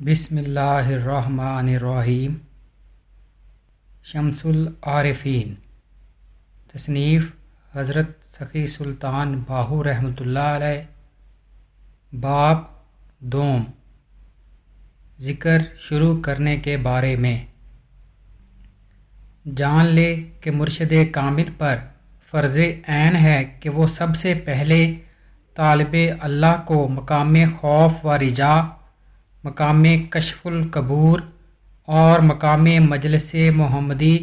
بسم اللہ الرحمن الرحیم۔ شمس العارفین تصنیف حضرت سخی سلطان باہو رحمۃ اللہ علیہ۔ باب دوم۔ ذکر شروع کرنے کے بارے میں۔ جان لے کہ مرشد کامل پر فرض عین ہے کہ وہ سب سے پہلے طالب اللہ کو مقام خوف و رجا مقام کشف القبور اور مقام مجلس محمدی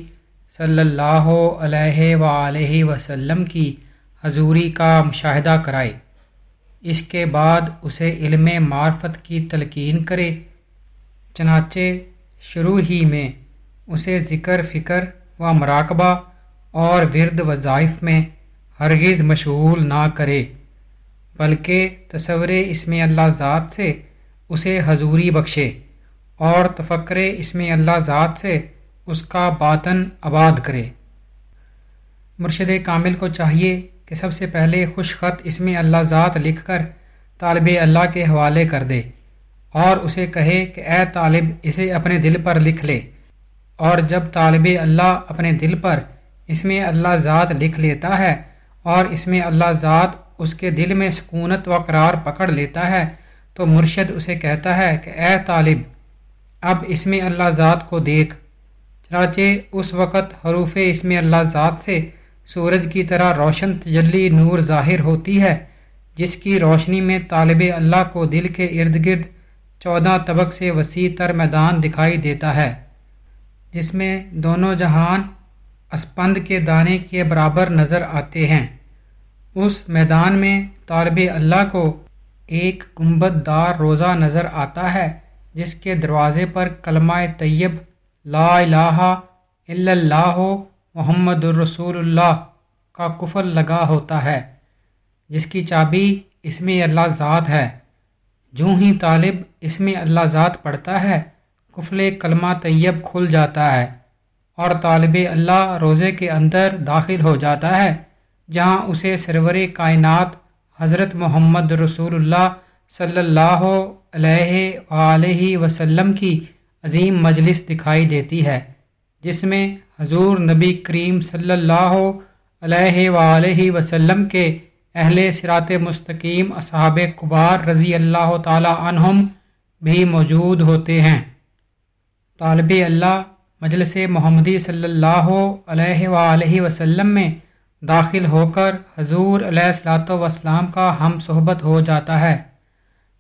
صلی اللہ علیہ وآلہ وسلم کی حضوری کا مشاہدہ کرائے۔ اس کے بعد اسے علم معرفت کی تلقین کرے۔ چنانچہ شروع ہی میں اسے ذکر، فکر و مراقبہ اور ورد وظائف میں ہرگز مشغول نہ کرے، بلکہ تصور اس میں اللہ ذات سے اسے حضوری بخشے۔ اور تفکر اس میں اللہ ذات سے اس کا باطن آباد کرے۔ مرشد کامل کو چاہیے کہ سب سے پہلے خوش خط اس میں اللہ ذات لکھ کر طالب اللہ کے حوالے کر دے۔ اور اسے کہے کہ اے طالب، اسے اپنے دل پر لکھ لے۔ اور جب طالب اللہ اپنے دل پر اس میں اللہ ذات لکھ لیتا ہے اور اس میں اللہ ذات اس کے دل میں سکونت و قرار پکڑ لیتا ہے تو مرشد اسے کہتا ہے کہ اے طالب، اب اس میں اللہ ذات کو دیکھ۔ چنانچہ اس وقت حروف اس میں اللہ ذات سے سورج کی طرح روشن تجلی نور ظاہر ہوتی ہے، جس کی روشنی میں طالب اللہ کو دل کے ارد گرد چودہ طبق سے وسیع تر میدان دکھائی دیتا ہے، جس میں دونوں جہان اسپند کے دانے کے برابر نظر آتے ہیں۔ اس میدان میں طالب اللہ کو ایک گنبد دار روزہ نظر آتا ہے، جس کے دروازے پر کلمہ طیب لا الہ الا اللہ محمد الرسول اللہ کا کفل لگا ہوتا ہے، جس کی چابی اس میں اللہ ذات ہے۔ جو ہی طالب اس میں اللہ ذات پڑھتا ہے، کفل کلمہ طیب کھل جاتا ہے اور طالب اللہ روزے کے اندر داخل ہو جاتا ہے، جہاں اسے سرور کائنات حضرت محمد رسول اللہ صلی اللہ علیہ وآلہ وسلم کی عظیم مجلس دکھائی دیتی ہے، جس میں حضور نبی کریم صلی اللہ علیہ وآلہ وسلم کے اہل سرات مستقیم اصحاب کبار رضی اللہ تعالی عنہم بھی موجود ہوتے ہیں۔ طالب اللہ مجلس محمدی صلی اللہ علیہ وآلہ وسلم میں داخل ہو کر حضور علیہ السلاۃ وسلام کا ہم صحبت ہو جاتا ہے۔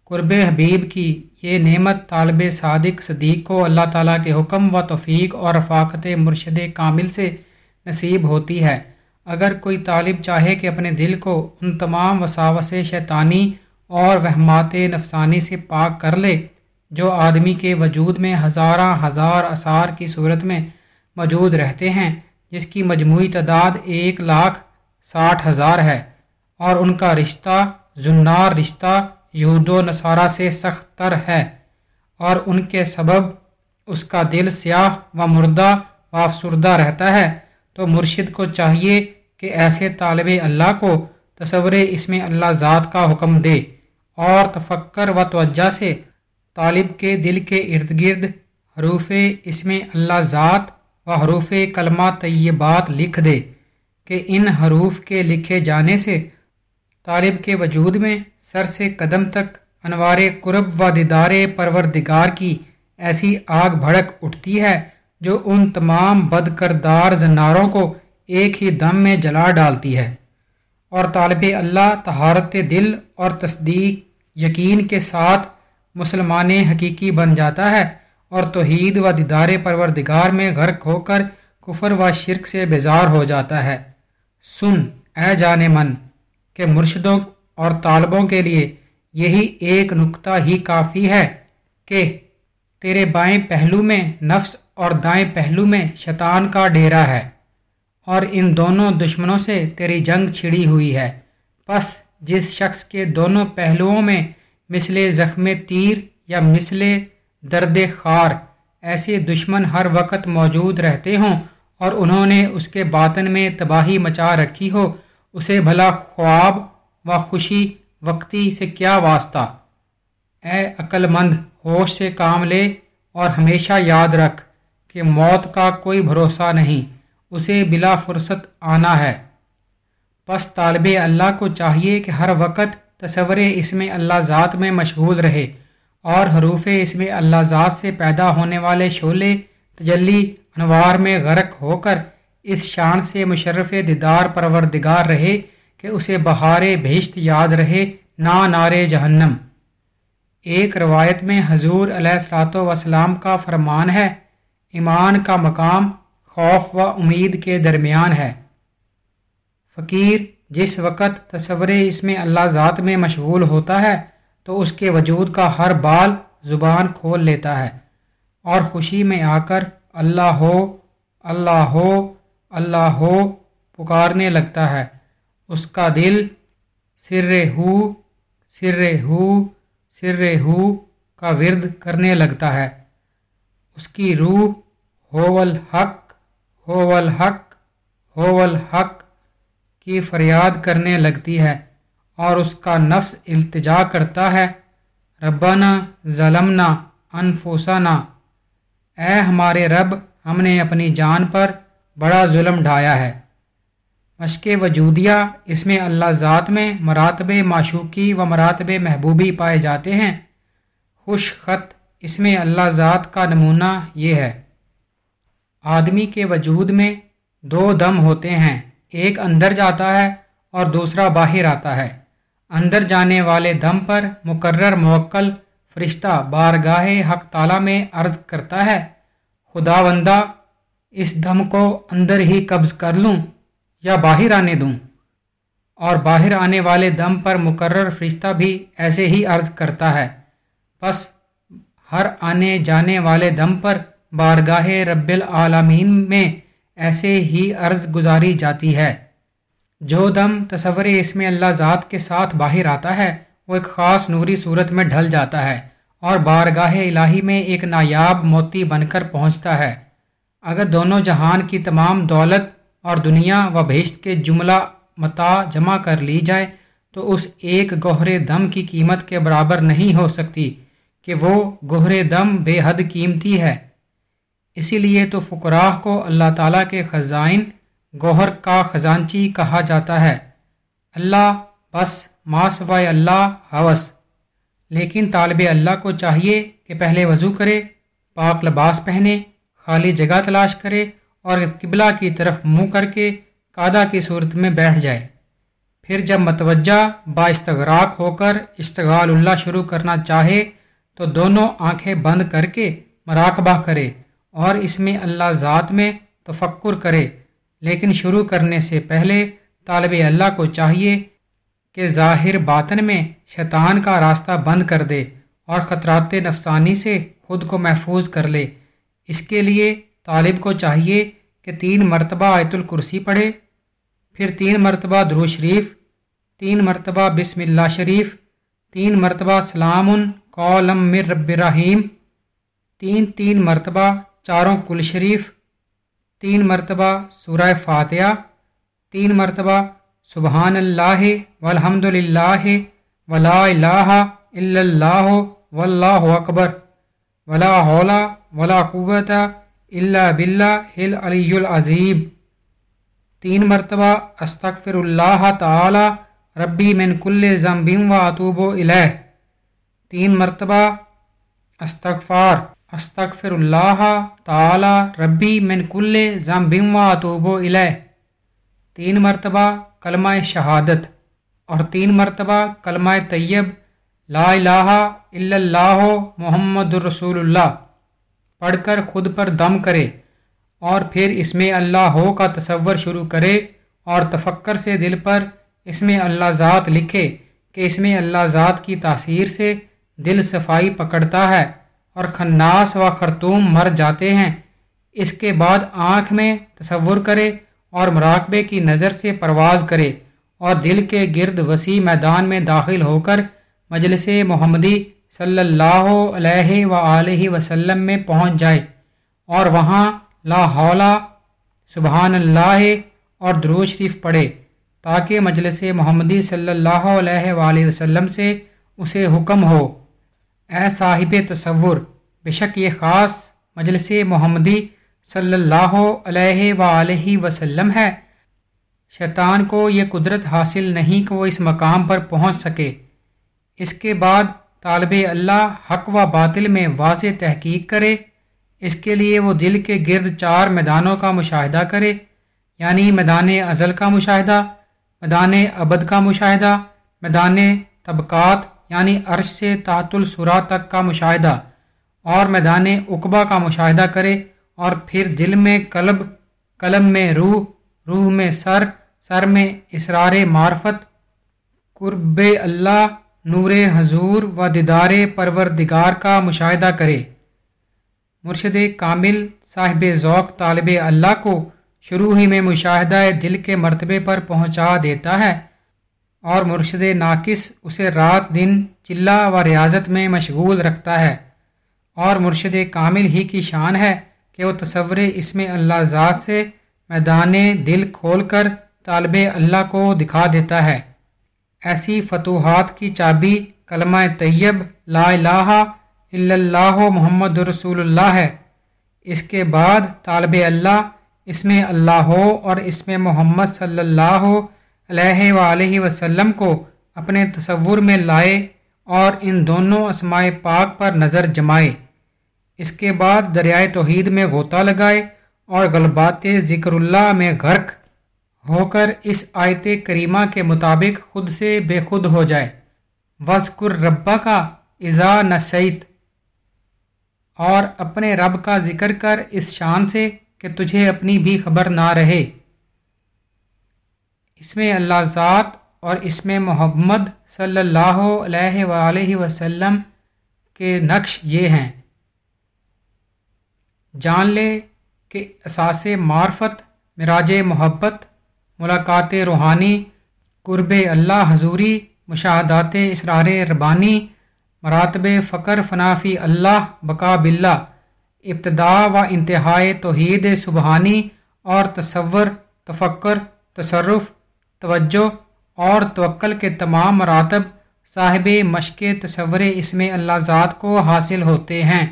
قرب حبیب کی یہ نعمت طالب صادق، صدیق کو اللہ تعالیٰ کے حکم و توفیق اور رفاقت مرشد کامل سے نصیب ہوتی ہے۔ اگر کوئی طالب چاہے کہ اپنے دل کو ان تمام وساوس شیطانی اور وہمات نفسانی سے پاک کر لے، جو آدمی کے وجود میں ہزارہ ہزار اثار کی صورت میں موجود رہتے ہیں جس کی مجموعی تعداد ایک لاکھ ساٹھ ہزار ہے اور ان کا رشتہ زنار رشتہ یہود و نصارہ سے سخت تر ہے اور ان کے سبب اس کا دل سیاہ و مردہ و افسردہ رہتا ہے، تو مرشد کو چاہیے کہ ایسے طالب اللہ کو تصور اس میں اللہ ذات کا حکم دے اور تفکر و توجہ سے طالب کے دل کے ارد گرد حروف اس میں اللہ ذات و حروف کلمہ طیبات لکھ دے کہ ان حروف کے لکھے جانے سے طالب کے وجود میں سر سے قدم تک انوار قرب و دیدار پروردگار کی ایسی آگ بھڑک اٹھتی ہے جو ان تمام بد کردار زناروں کو ایک ہی دم میں جلا ڈالتی ہے۔ اور طالب اللہ تہارت دل اور تصدیق یقین کے ساتھ مسلمان حقیقی بن جاتا ہے۔ اور توحید و دیدار پروردگار میں غرق ہو کر کفر و شرک سے بیزار ہو جاتا ہے۔ سن، اے جان من، کہ مرشدوں اور طالبوں کے لیے یہی ایک نقطہ ہی کافی ہے کہ تیرے بائیں پہلو میں نفس اور دائیں پہلو میں شیطان کا ڈیرا ہے اور ان دونوں دشمنوں سے تیری جنگ چھڑی ہوئی ہے۔ پس جس شخص کے دونوں پہلوؤں میں مثل زخم تیر یا مثل درد خار ایسے دشمن ہر وقت موجود رہتے ہوں اور انہوں نے اس کے باطن میں تباہی مچا رکھی ہو، اسے بھلا خواب و خوشی وقتی سے کیا واسطہ؟ اے عقل مند ہوش سے کام لے اور ہمیشہ یاد رکھ کہ موت کا کوئی بھروسہ نہیں، اسے بلا فرصت آنا ہے۔ پس طالب اللہ کو چاہیے کہ ہر وقت تصور اس میں اللہ ذات میں مشغول رہے۔ اور حروف اس میں اللہ ذات سے پیدا ہونے والے شعلے، تجلی، انوار میں غرق ہو کر اس شان سے مشرف دیدار پروردگار رہے کہ اسے بہار بھیشت یاد رہے نا نار جہنم۔ ایک روایت میں حضور علیہ السلاۃ وسلام کا فرمان ہے، ایمان کا مقام خوف و امید کے درمیان ہے۔ فقیر جس وقت تصور اس میں اللہ ذات میں مشغول ہوتا ہے تو اس کے وجود کا ہر بال زبان کھول لیتا ہے اور خوشی میں آ کر اللہ ہو اللہ ہو اللہ ہو پکارنے لگتا ہے۔ اس کا دل سر ہو سر ہو سر ہو کا ورد کرنے لگتا ہے۔ اس کی روح ہو الحق ہو الحق ہو الحق کی فریاد کرنے لگتی ہے۔ اور اس کا نفس التجا کرتا ہے۔ ربنا ظلمنا انفوسنا اے ہمارے رب، ہم نے اپنی جان پر بڑا ظلم ڈھایا ہے۔ مشق وجودیہ، اس میں اللہ ذات میں مراتب معشوقی و مراتب محبوبی پائے جاتے ہیں۔ خوش خط، اس میں اللہ ذات کا نمونہ یہ ہے۔ آدمی کے وجود میں دو دم ہوتے ہیں، ایک اندر جاتا ہے اور دوسرا باہر آتا ہے۔ اندر جانے والے دم پر مقرر موکل فرشتہ بارگاہ حق تعالیٰ میں عرض کرتا ہے خدا وندہ اس دم کو اندر ہی قبض کر لوں یا باہر آنے دوں؟ اور باہر آنے والے دم پر مقرر فرشتہ بھی ایسے ہی عرض کرتا ہے بس ہر آنے جانے والے دم پر بارگاہ رب العالمین میں ایسے ہی عرض گزاری جاتی ہے۔ جو دم تصور اس میں اللہ ذات کے ساتھ باہر آتا ہے، وہ ایک خاص نوری صورت میں ڈھل جاتا ہے اور بارگاہ الہی میں ایک نایاب موتی بن کر پہنچتا ہے۔ اگر دونوں جہان کی تمام دولت اور دنیا و بھیشت کے جملہ متا جمع کر لی جائے، تو اس ایک گہرے دم کی قیمت کے برابر نہیں ہو سکتی کہ وہ گہرے دم بے حد قیمتی ہے۔ اسی لیے تو فقراہ کو اللہ تعالیٰ کے خزائن گوہر کا خزانچی کہا جاتا ہے۔ اللہ، بس ماسوائے اللہ، حوث۔ لیکن طالب اللہ کو چاہیے کہ پہلے وضو کرے، پاک لباس پہنے، خالی جگہ تلاش کرے اور قبلہ کی طرف منہ کر کے قادہ کی صورت میں بیٹھ جائے۔ پھر جب متوجہ، با استغراق ہو کر استغال اللہ شروع کرنا چاہے، تو دونوں آنکھیں بند کر کے مراقبہ کرے اور اس میں اللہ ذات میں تفکر کرے۔ لیکن شروع کرنے سے پہلے طالب اللہ کو چاہیے کہ ظاہر باطن میں شیطان کا راستہ بند کر دے اور خطرات نفسانی سے خود کو محفوظ کر لے۔ اس کے لیے طالب کو چاہیے کہ تین مرتبہ آیت الکرسی پڑھے، پھر تین مرتبہ درو شریف، تین مرتبہ بسم اللہ شریف، تین مرتبہ سلام قولم مر رب رحیم، تین تین مرتبہ چاروں کل شریف تین مرتبہ سورہ فاتحہ، تین مرتبہ سبحان اللہ والحمد للہ ولا الہ الا اللہ واللہ اکبر ولا حولا ولا قوت الا باللہ العلی العظیم۔ تین مرتبہ استغفر اللہ تعالی، ربی من کل ضمبیم و اطوب و الہ تین مرتبہ استغفار۔ استغفر اللہ تعالی ربی من کل ضمبیم و اطوب و الہ تین مرتبہ کلمہ شہادت اور تین مرتبہ کلمہ طیب، لا الہ الا اللہ محمد الرسول اللہ پڑھ کر خود پر دم کرے اور پھر اس میں اللہ ہو کا تصور شروع کرے اور تفکر سے دل پر اس میں اللہ ذات لکھے کہ اس میں اللہ ذات کی تاثیر سے دل صفائی پکڑتا ہے۔ اور خناس و خرطوم مر جاتے ہیں۔ اس کے بعد آنکھ میں تصور کرے اور مراقبے کی نظر سے پرواز کرے اور دل کے گرد وسیع میدان میں داخل ہو کر مجلس محمدی صلی اللہ علیہ و وسلم میں پہنچ جائے اور وہاں لا حولا سبحان اللہ اور درو شریف پڑھے تاکہ مجلس محمدی صلی اللہ علیہ وآلہ وسلم سے اسے حکم ہو۔ اے صاحب تصور، بے شک یہ خاص مجلس محمدی صلی اللہ علیہ وآلہ وسلم ہے۔ شیطان کو یہ قدرت حاصل نہیں کہ وہ اس مقام پر پہنچ سکے۔ اس کے بعد طالب اللہ حق و باطل میں واضح تحقیق کرے۔ اس کے لیے وہ دل کے گرد چار میدانوں کا مشاہدہ کرے۔ یعنی میدان ازل کا مشاہدہ، میدان ابد کا مشاہدہ، میدان طبقات یعنی عرش سے تعت السرا تک کا مشاہدہ اور میدان اقبا کا مشاہدہ کرے اور پھر دل میں قلب، قلم میں روح روح میں سر سر میں اسرار معرفت، قرب اللہ، نور حضور و دیدار پروردگار کا مشاہدہ کرے۔ مرشد کامل صاحب ذوق طالب اللہ کو شروع ہی میں مشاہدہ دل کے مرتبے پر پہنچا دیتا ہے۔ اور مرشد ناقص اسے رات دن چلہ و ریاضت میں مشغول رکھتا ہے۔ اور مرشد کامل ہی کی شان ہے کہ وہ تصور اس میں اللہ ذات سے میدان دل کھول کر طالب اللہ کو دکھا دیتا ہے۔ ایسی فتوحات کی چابی کلمہ طیب لا الہ الا اللہ محمد رسول اللہ ہے۔ اس کے بعد طالب اللہ اس میں اللہ ہو اور اس میں محمد صلی اللہ علیہ وآلہ وسلم کو اپنے تصور میں لائے اور ان دونوں اسماء پاک پر نظر جمائے۔ اس کے بعد دریائے توحید میں غوطہ لگائے اور غلبات ذکر اللہ میں غرق ہو کر اس آیت کریمہ کے مطابق خود سے بے خود ہو جائے۔ وزقر ربا کا اضا نسیت۔ اور اپنے رب کا ذکر کر اس شان سے کہ تجھے اپنی بھی خبر نہ رہے۔ اس میں اللہ ذات اور اس میں محمد صلی اللہ علیہ وآلہ وسلم کے نقش یہ ہیں۔ جان لے کہ اساس معرفت، مراج محبت، ملاقات روحانی، قرب اللہ حضوری، مشاہدات اسرار ربانی، مراتب فقر فنافی اللہ، بقا بلّہ ابتدا و انتہائے توحید سبحانی اور تصور، تفکر، تصرف توجہ اور توکل کے تمام مراتب صاحب مشق تصور اس میں اللہ ذات کو حاصل ہوتے ہیں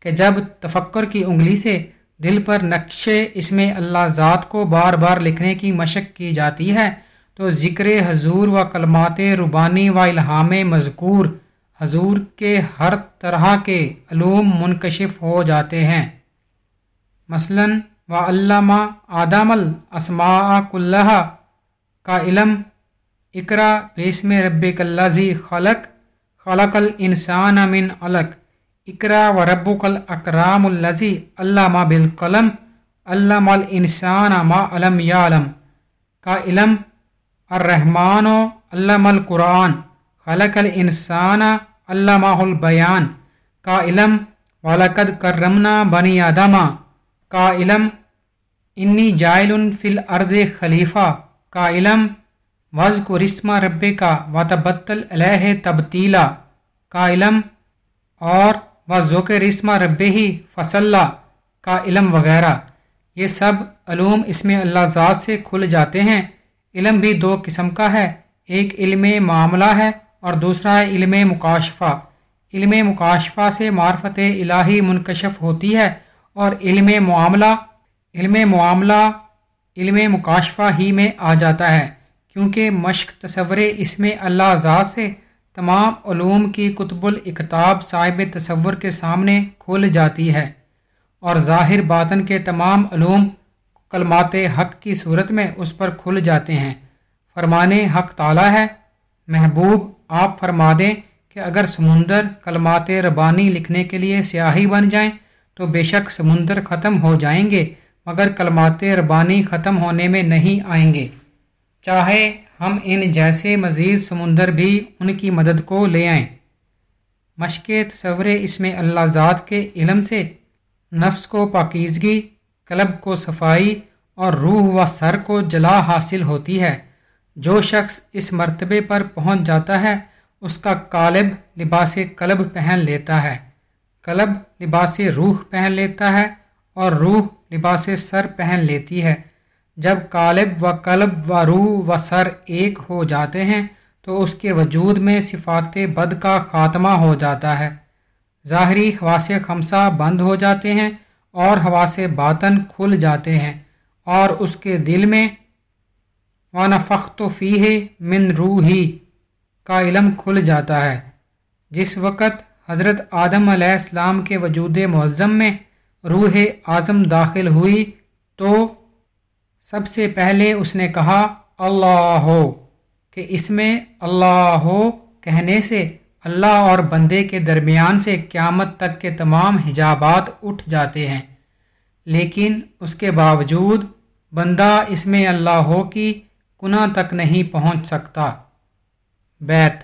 کہ جب تفکر کی انگلی سے دل پر نقشے اس میں اللہ ذات کو بار بار لکھنے کی مشق کی جاتی ہے، تو ذکر حضور و کلمات ربانی و الہام مذکور حضور کے ہر طرح کے علوم منکشف ہو جاتے ہیں۔ مثلا، و علامہ آدم الاسماء کلّہ کا علم، اقرا بیسم رب کلّی خلق خلق الانسان من علق، اقرا و رب الاکرام الزی علامہ بالقلم، علامہ الانسان ما علم یا علم کا علم، الرحمن و علام القرآن، خلق الانسان علامہ البیان، کا علم والد کرمنا بنی آدمہ کا علم، انی جائل فی الارض خلیفہ کا علم وز کو رسم رب کا وطبتل علیہ تبتیلا کا علم اور و ذوق رسمہ رب ہی فصل کا علم وغیرہ۔ یہ سب علوم اس میں اللہ ذات سے کھل جاتے ہیں۔ علم بھی دو قسم کا ہے، ایک علم معاملہ ہے اور دوسرا ہے علم مکاشفہ۔ علم مکاشفہ سے معرفت الہی منکشف ہوتی ہے اور علم معاملہ علم معاملہ علم مکاشفہ ہی میں آ جاتا ہے، کیونکہ مشق تصور اس میں اللہ ذات سے تمام علوم کی قطب الاقتاب صاحب تصور کے سامنے کھل جاتی ہے۔ اور ظاہر باطن کے تمام علوم کلمات حق کی صورت میں اس پر کھل جاتے ہیں۔ فرمان حق تعالی ہے۔ محبوب، آپ فرما دیں کہ اگر سمندر کلمات ربانی لکھنے کے لیے سیاہی بن جائیں تو بے شک سمندر ختم ہو جائیں گے۔ مگر کلمات ربانی ختم ہونے میں نہیں آئیں گے۔ چاہے ہم ان جیسے مزید سمندر بھی ان کی مدد کو لے آئیں۔ مشق تصور اس میں اللہ ذات کے علم سے نفس کو پاکیزگی، قلب کو صفائی اور روح و سر کو جلا حاصل ہوتی ہے۔ جو شخص اس مرتبے پر پہنچ جاتا ہے، اس کا کالب لباس قلب پہن لیتا ہے۔ قلب لباس روح پہن لیتا ہے۔ اور روح لباس سر پہن لیتی ہے۔ جب کالب و قلب و روح و سر ایک ہو جاتے ہیں، تو اس کے وجود میں صفات بد کا خاتمہ ہو جاتا ہے۔ ظاہری حواس خمسہ بند ہو جاتے ہیں اور حواس باطن کھل جاتے ہیں۔ اور اس کے دل میں وانا فخت و فی من روحی کا علم کھل جاتا ہے۔ جس وقت حضرت آدم علیہ السلام کے وجود معظم میں روح اعظم داخل ہوئی تو سب سے پہلے اس نے کہا، اللہ ہو، کہ اس میں اللہ ہو کہنے سے اللہ اور بندے کے درمیان سے قیامت تک کے تمام حجابات اٹھ جاتے ہیں۔ لیکن اس کے باوجود بندہ اس میں اللہ ہو کی کناں تک نہیں پہنچ سکتا۔ بیت،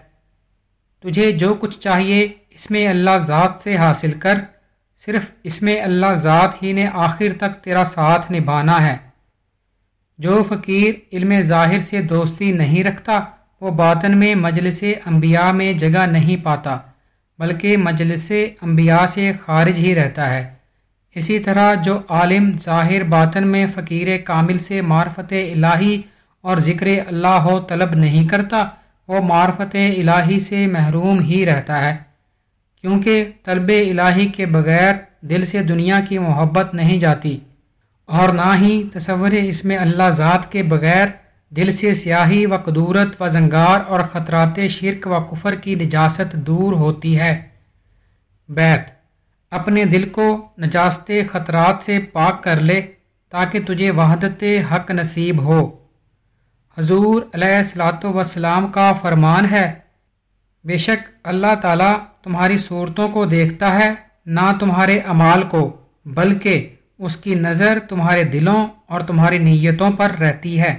تجھے جو کچھ چاہیے اس میں اللہ ذات سے حاصل کر۔ صرف اس میں اللہ ذات ہی نے آخر تک تیرا ساتھ نبھانا ہے۔ جو فقیر علم ظاہر سے دوستی نہیں رکھتا، وہ باطن میں مجلس انبیاء میں جگہ نہیں پاتا، بلکہ مجلس انبیاء سے خارج ہی رہتا ہے۔ اسی طرح جو عالم ظاہر باطن میں فقیر کامل سے معرفت الہی اور ذکر اللہ و طلب نہیں کرتا، وہ معرفت الہی سے محروم ہی رہتا ہے۔ کیونکہ طلب الہی کے بغیر دل سے دنیا کی محبت نہیں جاتی اور نہ ہی تصور اس میں اللہ ذات کے بغیر دل سے سیاہی و قدورت و زنگار اور خطرات شرک و کفر کی نجاست دور ہوتی ہے۔ بیت، اپنے دل کو نجاست خطرات سے پاک کر لے تاکہ تجھے وحدت حق نصیب ہو۔ حضور علیہ السلاۃ وسلام کا فرمان ہے، بے شک اللہ تعالیٰ تمہاری صورتوں کو دیکھتا ہے، نہ تمہارے اعمال کو، بلکہ اس کی نظر تمہارے دلوں اور تمہاری نیتوں پر رہتی ہے۔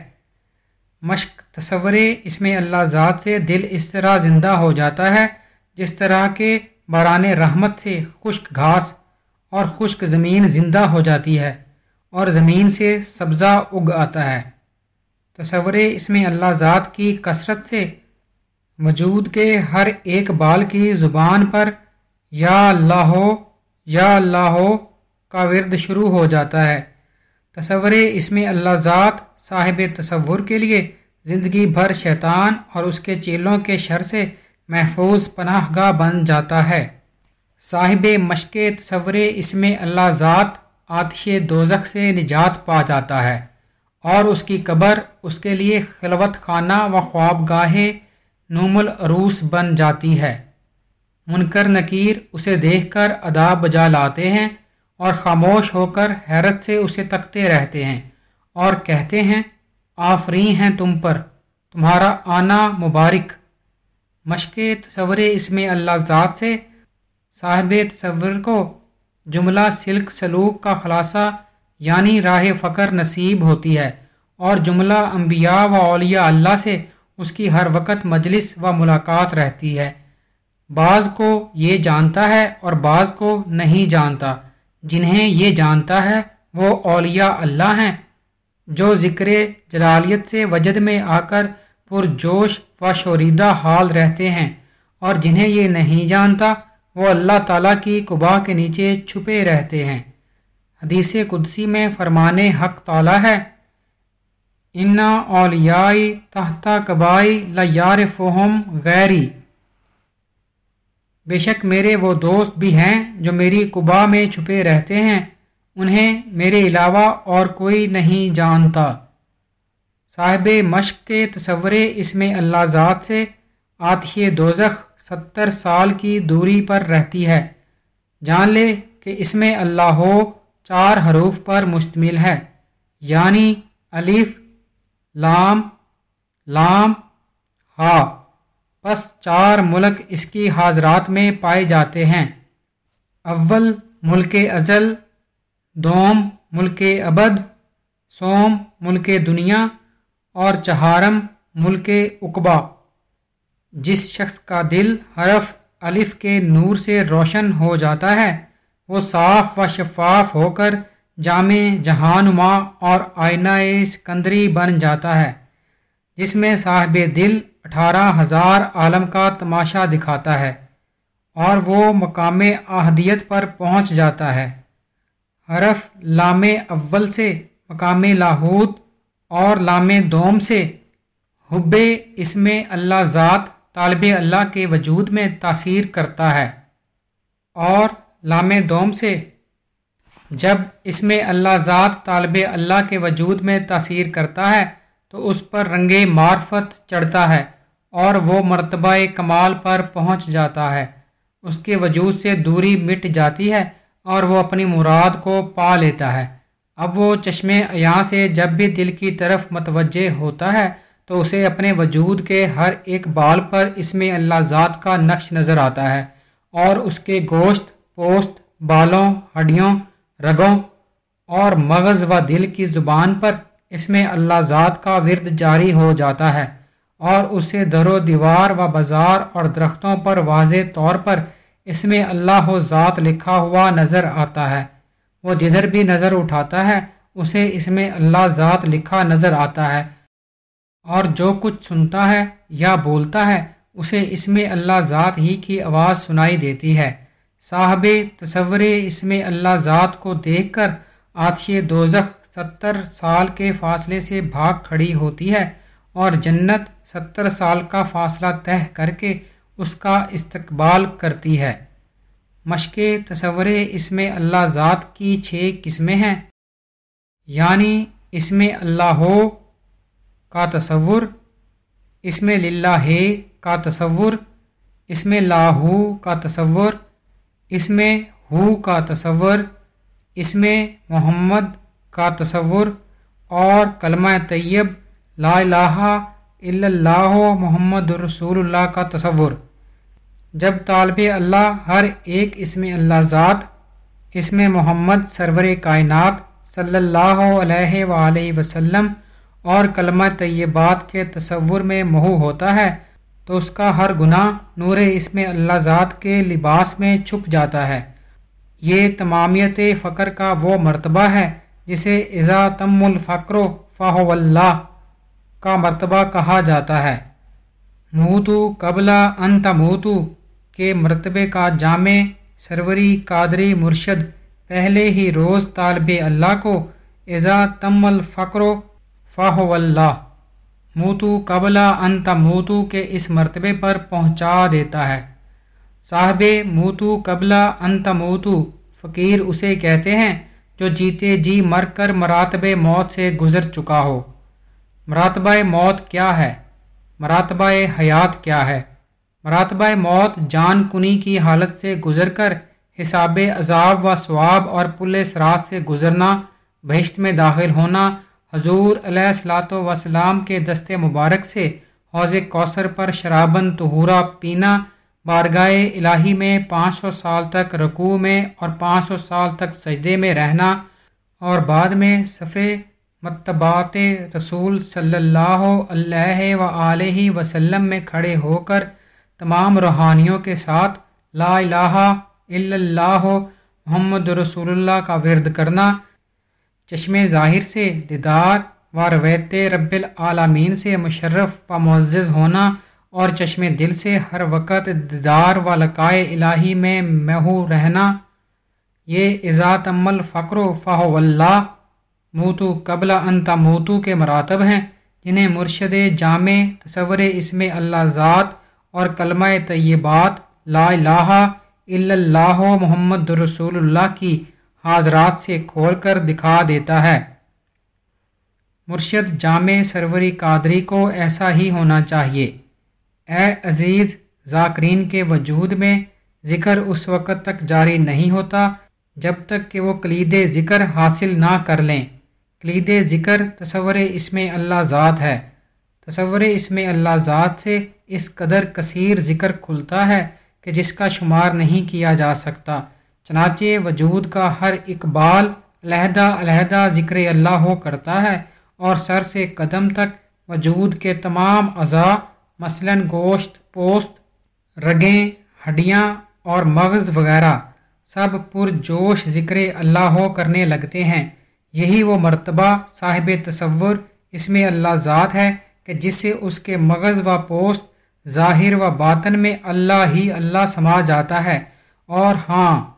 مشق تصور اس میں اللہ ذات سے دل اس طرح زندہ ہو جاتا ہے، جس طرح کے باران رحمت سے خشک گھاس اور خشک زمین زندہ ہو جاتی ہے اور زمین سے سبزہ اگ آتا ہے۔ تصور اس میں اللہ ذات کی کثرت سے وجود کے ہر ایک بال کی زبان پر یا اللہ ہو، یا اللہ ہو کا ورد شروع ہو جاتا ہے۔ تصور اس میں اللہ ذات صاحب تصور کے لیے زندگی بھر شیطان اور اس کے چیلوں کے شر سے محفوظ پناہ گاہ بن جاتا ہے۔ صاحب مشق تصور اس میں اللہ ذات آتش دوزخ سے نجات پا جاتا ہے اور اس کی قبر اس کے لیے خلوت خانہ و خواب گاہ نوم العروس بن جاتی ہے۔ منکر نکیر اسے دیکھ کر ادا بجا لاتے ہیں اور خاموش ہو کر حیرت سے اسے تکتے رہتے ہیں اور کہتے ہیں آفری ہیں تم پر، تمہارا آنا مبارک۔ مشق تصور اس میں اللہ ذات سے، صاحب تصور کو جملہ سلک سلوک کا خلاصہ یعنی راہ فقر نصیب ہوتی ہے اور جملہ انبیاء و اولیاء اللہ سے اس کی ہر وقت مجلس و ملاقات رہتی ہے۔ بعض کو یہ جانتا ہے اور بعض کو نہیں جانتا۔ جنہیں یہ جانتا ہے وہ اولیاء اللہ ہیں، جو ذکر جلالیت سے وجد میں آ کر پرجوش و شوریدہ حال رہتے ہیں۔ اور جنہیں یہ نہیں جانتا، وہ اللہ تعالیٰ کی قبا کے نیچے چھپے رہتے ہیں۔ حدیث قدسی میں فرمان حق تعالیٰ ہے انا اولیائی تحتا کبائی لیار فہم غیری۔ بے شک میرے وہ دوست بھی ہیں جو میری قبا میں چھپے رہتے ہیں، انہیں میرے علاوہ اور کوئی نہیں جانتا۔ صاحب مشق کے تصور اس میں اللہ ذات سے آتش دوزخ ستر سال کی دوری پر رہتی ہے۔ جان لے کہ اس میں اللہ ہو چار حروف پر مشتمل ہے یعنی الف لام لام، ہا۔ پس چار ملک اس کی حاضرات میں پائے جاتے ہیں۔ اول ملک ازل، دوم ملک ابد، سوم ملک دنیا، اور چہارم ملک اقبا۔ جس شخص کا دل حرف، الف کے نور سے روشن ہو جاتا ہے، وہ صاف و شفاف ہو کر جامع جہانما اور آئینہ سکندری بن جاتا ہے، جس میں صاحب دل اٹھارہ ہزار عالم کا تماشا دکھاتا ہے اور وہ مقام احدیت پر پہنچ جاتا ہے۔ حرف لام اول سے مقام لاہوت اور لام دوم سے حب اس میں اللہ ذات طالب اللہ کے وجود میں تاثیر کرتا ہے اور لام دوم سے جب اس میں اللہ ذات طالب اللہ کے وجود میں تاثیر کرتا ہے، تو اس پر رنگ معرفت چڑھتا ہے اور وہ مرتبہ کمال پر پہنچ جاتا ہے۔ اس کے وجود سے دوری مٹ جاتی ہے اور وہ اپنی مراد کو پا لیتا ہے۔ اب وہ چشم عیاں سے جب بھی دل کی طرف متوجہ ہوتا ہے، تو اسے اپنے وجود کے ہر ایک بال پر اس میں اللہ ذات کا نقش نظر آتا ہے اور اس کے گوشت، پوست، بالوں، ہڈیوں رگوں اور مغز و دل کی زبان پر اس میں اللہ ذات کا ورد جاری ہو جاتا ہے اور اسے در و دیوار و بازار اور درختوں پر واضح طور پر اس میں اللہ و ذات لکھا ہوا نظر آتا ہے۔ وہ جدھر بھی نظر اٹھاتا ہے، اسے اس میں اللہ ذات لکھا نظر آتا ہے۔ اور جو کچھ سنتا ہے یا بولتا ہے، اسے اس میں اللہ ذات ہی کی آواز سنائی دیتی ہے۔ صاحب تصور اس میں اللہ ذات کو دیکھ کر آتش دوزخ ستر سال کے فاصلے سے بھاگ کھڑی ہوتی ہے اور جنت ستر سال کا فاصلہ طے کر کے اس کا استقبال کرتی ہے۔ مشق تصور اس میں اللہ ذات کی چھ قسمیں ہیں۔ یعنی اس میں اللہ ہو کا تصور، اس میں للہ ہے کا تصور، اس میں لاہو کا تصور اس میں ہو کا تصور، اس میں محمد کا تصور اور کلمہ طیب لا الہ الا اللہ محمد رسول اللہ کا تصور۔ جب طالب اللہ ہر ایک اس میں اللہ ذات، اس میں محمد سرور کائنات صلی اللہ علیہ وآلہ وسلم اور کلمہ طیبات کے تصور میں مہو ہوتا ہے تو اس کا ہر گناہ نور اس میں اللہ ذات کے لباس میں چھپ جاتا ہے۔ یہ تمامیت فقر کا وہ مرتبہ ہے جسے ازا تم الفقر فاہ اللہ کا مرتبہ کہا جاتا ہے۔ موتو قبلہ انت موتو کے مرتبے کا جامع، سروری، قادری، مرشد پہلے ہی روز طالب اللہ کو ازا تم الفقر فاہ اللہ موتو قبلہ انت موتو کے اس مرتبے پر پہنچا دیتا ہے۔ صاحب موتو قبلہ انت موتو، فقیر اسے کہتے ہیں، جو جیتے جی مر کر مراتب موت سے گزر چکا ہو۔ مراتبہ موت کیا ہے؟ مراتبہ حیات کیا ہے؟ مراتبہ موت جان کنی کی حالت سے گزر کر حساب عذاب و ثواب اور پل سرات سے گزرنا، بہشت میں داخل ہونا حضور علیہ السلاۃ وسلام کے دست مبارک سے حوض کوثر پر شرابن تہورا پینا، بارگاہ الہی میں پانچ سو سال تک رکوع میں اور پانچ سو سال تک سجدے میں رہنا اور بعد میں صفح متبات رسول صلی اللہ علیہ و علیہ وسلم میں کھڑے ہو کر تمام روحانیوں کے ساتھ لا الہ الا اللہ محمد رسول اللہ کا ورد کرنا چشم ظاہر سے، دیدار و رویت رب العالمین سے مشرف و معزز ہونا اور چشم دل سے ہر وقت دیدار و لقائے الہی میں مہو رہنا، یہ اضاط عمل فقر و فاہ اللہ موتو قبل انتا موتو کے مراتب ہیں، جنہیں مرشد جامع تصور اس میں اللہ ذات اور کلمہ طیبات لا الہ الا اللہ محمد رسول اللہ کی حاضرات سے کھول کر دکھا دیتا ہے۔ مرشد جامع سروری قادری کو ایسا ہی ہونا چاہیے۔ اے عزیز ذاکرین کے وجود میں ذکر اس وقت تک جاری نہیں ہوتا جب تک کہ وہ کلید ذکر حاصل نہ کر لیں۔ کلید ذکر تصور اس میں اللہ ذات ہے۔ تصور اس میں اللہ ذات سے اس قدر کثیر ذکر کھلتا ہے کہ جس کا شمار نہیں کیا جا سکتا۔ چنانچہ وجود کا ہر اقبال علیحدہ علیحدہ ذکر اللہ ہو کرتا ہے اور سر سے قدم تک وجود کے تمام اعضاء مثلا گوشت، پوست، رگیں، ہڈیاں اور مغز وغیرہ سب پرجوش ذکر اللہ ہو کرنے لگتے ہیں۔ یہی وہ مرتبہ صاحب تصور اس میں اللہ ذات ہے کہ جس سے اس کے مغز و پوست ظاہر و باطن میں اللہ ہی اللہ سما جاتا ہے۔ اور ہاں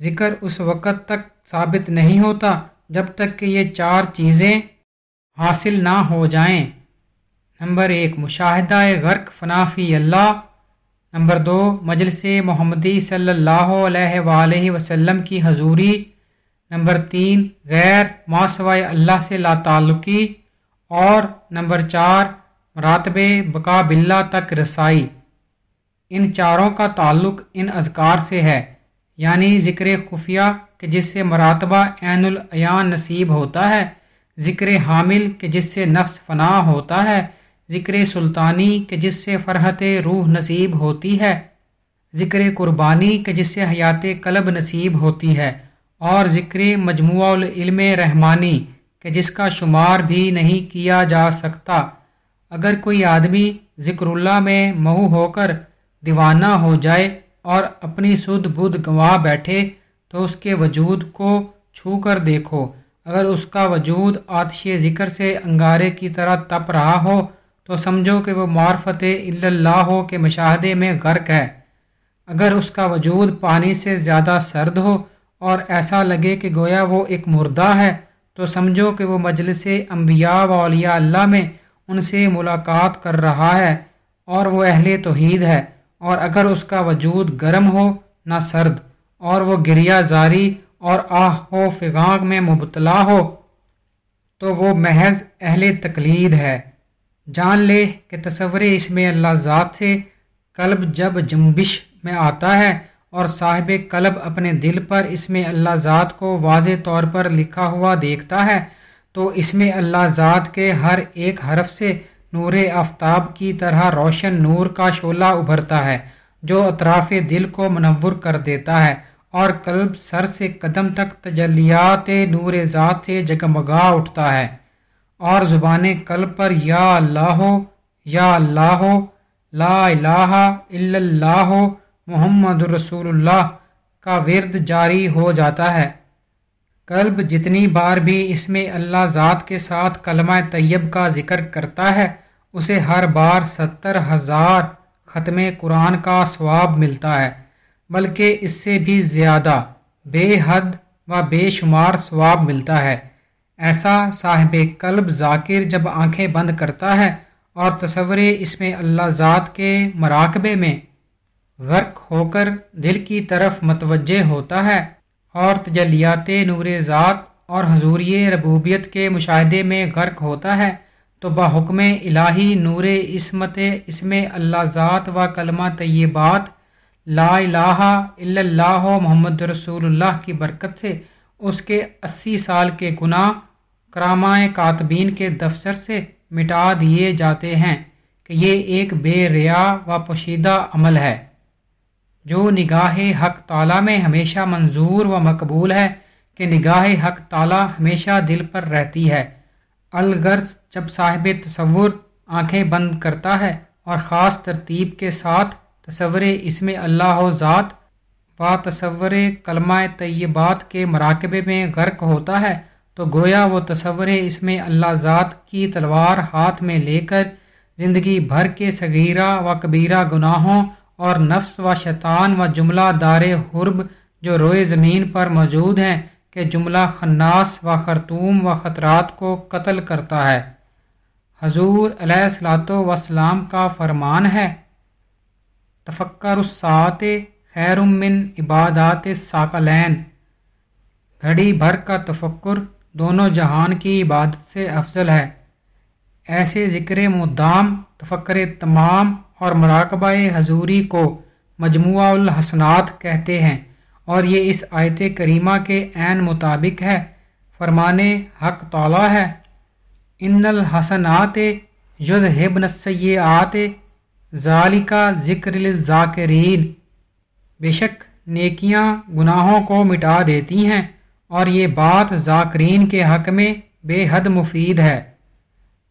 ذکر اس وقت تک ثابت نہیں ہوتا جب تک کہ یہ چار چیزیں حاصل نہ ہو جائیں۔ نمبر ایک، مشاہدہ غرق فنافی اللہ۔ نمبر دو، مجلس محمدی صلی اللہ علیہ وآلہ وسلم کی حضوری۔ نمبر تین، غیر ماسوائے اللہ سے لا تعلقی اور نمبر چار، مراتب بقا بلّہ تک رسائی۔ ان چاروں کا تعلق ان اذکار سے ہے۔ یعنی ذکر خفیہ کہ جس سے مراتبہ عین العیان نصیب ہوتا ہے، ذکر حامل کہ جس سے نفس فنا ہوتا ہے، ذکر سلطانی کہ جس سے فرحت روح نصیب ہوتی ہے، ذکر قربانی کہ جس سے حیات قلب نصیب ہوتی ہے، اور ذکر مجموعہ العلم رحمانی کہ جس کا شمار بھی نہیں کیا جا سکتا۔ اگر کوئی آدمی ذکر اللہ میں مہو ہو کر دیوانہ ہو جائے اور اپنی سدھ بدھ گنوا بیٹھے تو اس کے وجود کو چھو کر دیکھو۔ اگر اس کا وجود آتش ذکر سے انگارے کی طرح تپ رہا ہو، تو سمجھو کہ وہ معرفت اللہ ہو کے مشاہدے میں غرق ہے۔ اگر اس کا وجود پانی سے زیادہ سرد ہو اور ایسا لگے کہ گویا وہ ایک مردہ ہے، تو سمجھو کہ وہ مجلس انبیاء و اولیاء اللہ میں ان سے ملاقات کر رہا ہے اور وہ اہل توحید ہے۔ اور اگر اس کا وجود گرم ہو، نہ سرد، اور وہ گریا زاری اور آہ و فغاگ میں مبتلا ہو، تو وہ محض اہل تقلید ہے۔ جان لے کہ تصور اس میں اللہ ذات سے قلب جب جنبش میں آتا ہے اور صاحب قلب اپنے دل پر اس میں اللہ ذات کو واضح طور پر لکھا ہوا دیکھتا ہے، تو اس میں اللہ ذات کے ہر ایک حرف سے نور آفتاب کی طرح روشن نور کا شعلہ ابھرتا ہے، جو اطراف دل کو منور کر دیتا ہے اور قلب سر سے قدم تک تجلیات نور ذات سے جگمگا اٹھتا ہے۔ اور زبان قلب پر یا اللہ یا اللہ، لا الہ الا اللہ، محمد رسول اللہ کا ورد جاری ہو جاتا ہے۔ قلب جتنی بار بھی اس میں اللہ ذات کے ساتھ کلمہ طیب کا ذکر کرتا ہے، اسے ہر بار ستر ہزار ختم قرآن کا ثواب ملتا ہے، بلکہ اس سے بھی زیادہ بے حد و بے شمار ثواب ملتا ہے۔ ایسا صاحب قلب ذاکر جب آنکھیں بند کرتا ہے اور تصور اس میں اللہ ذات کے مراقبے میں غرق ہو کر دل کی طرف متوجہ ہوتا ہے اور تجلیات نور ذات اور حضوری ربوبیت کے مشاہدے میں غرق ہوتا ہے تو بحکم الہی نور عصمت اسم اللہ ذات و کلمہ طیبات لا الہ الا اللہ محمد رسول اللہ کی برکت سے اس کے اسی سال کے گناہ کرامہ کاتبین کے دفتر سے مٹا دیے جاتے ہیں کہ یہ ایک بے ریا و پوشیدہ عمل ہے۔ جو نگاہ حق تعالیٰ میں ہمیشہ منظور و مقبول ہے، کہ نگاہ حق تعالیٰ ہمیشہ دل پر رہتی ہے۔ الغرض جب صاحب تصور آنکھیں بند کرتا ہے اور خاص ترتیب کے ساتھ تصور اس میں اللہ و ذات و تصور کلمہ طیبات کے مراقبے میں غرق ہوتا ہے، تو گویا وہ تصور اس میں اللہ ذات کی تلوار ہاتھ میں لے کر زندگی بھر کے صغیرہ و کبیرہ گناہوں اور نفس و شیطان و جملہ دار حرب جو روئے زمین پر موجود ہیں کہ جملہ خناس و خرطوم و خطرات کو قتل کرتا ہے۔ حضور علیہ السلاۃ وسلام کا فرمان ہے، تفکر الساعت خیر من عبادات ثاقلین گھڑی بھر کا تفکر دونوں جہان کی عبادت سے افضل ہے۔ ایسے ذکر مدام، تفکر تمام اور مراقبہ حضوری کو مجموعہ الحسنات کہتے ہیں اور یہ اس آیت کریمہ کے عین مطابق ہے۔ فرمان حق تعالیٰ ہے۔ ان الحسنات یز ہب نسیات ظالقہ ذکر ذاکرین بے شک نیکیاں گناہوں کو مٹا دیتی ہیں اور یہ بات ذاکرین کے حق میں بے حد مفید ہے۔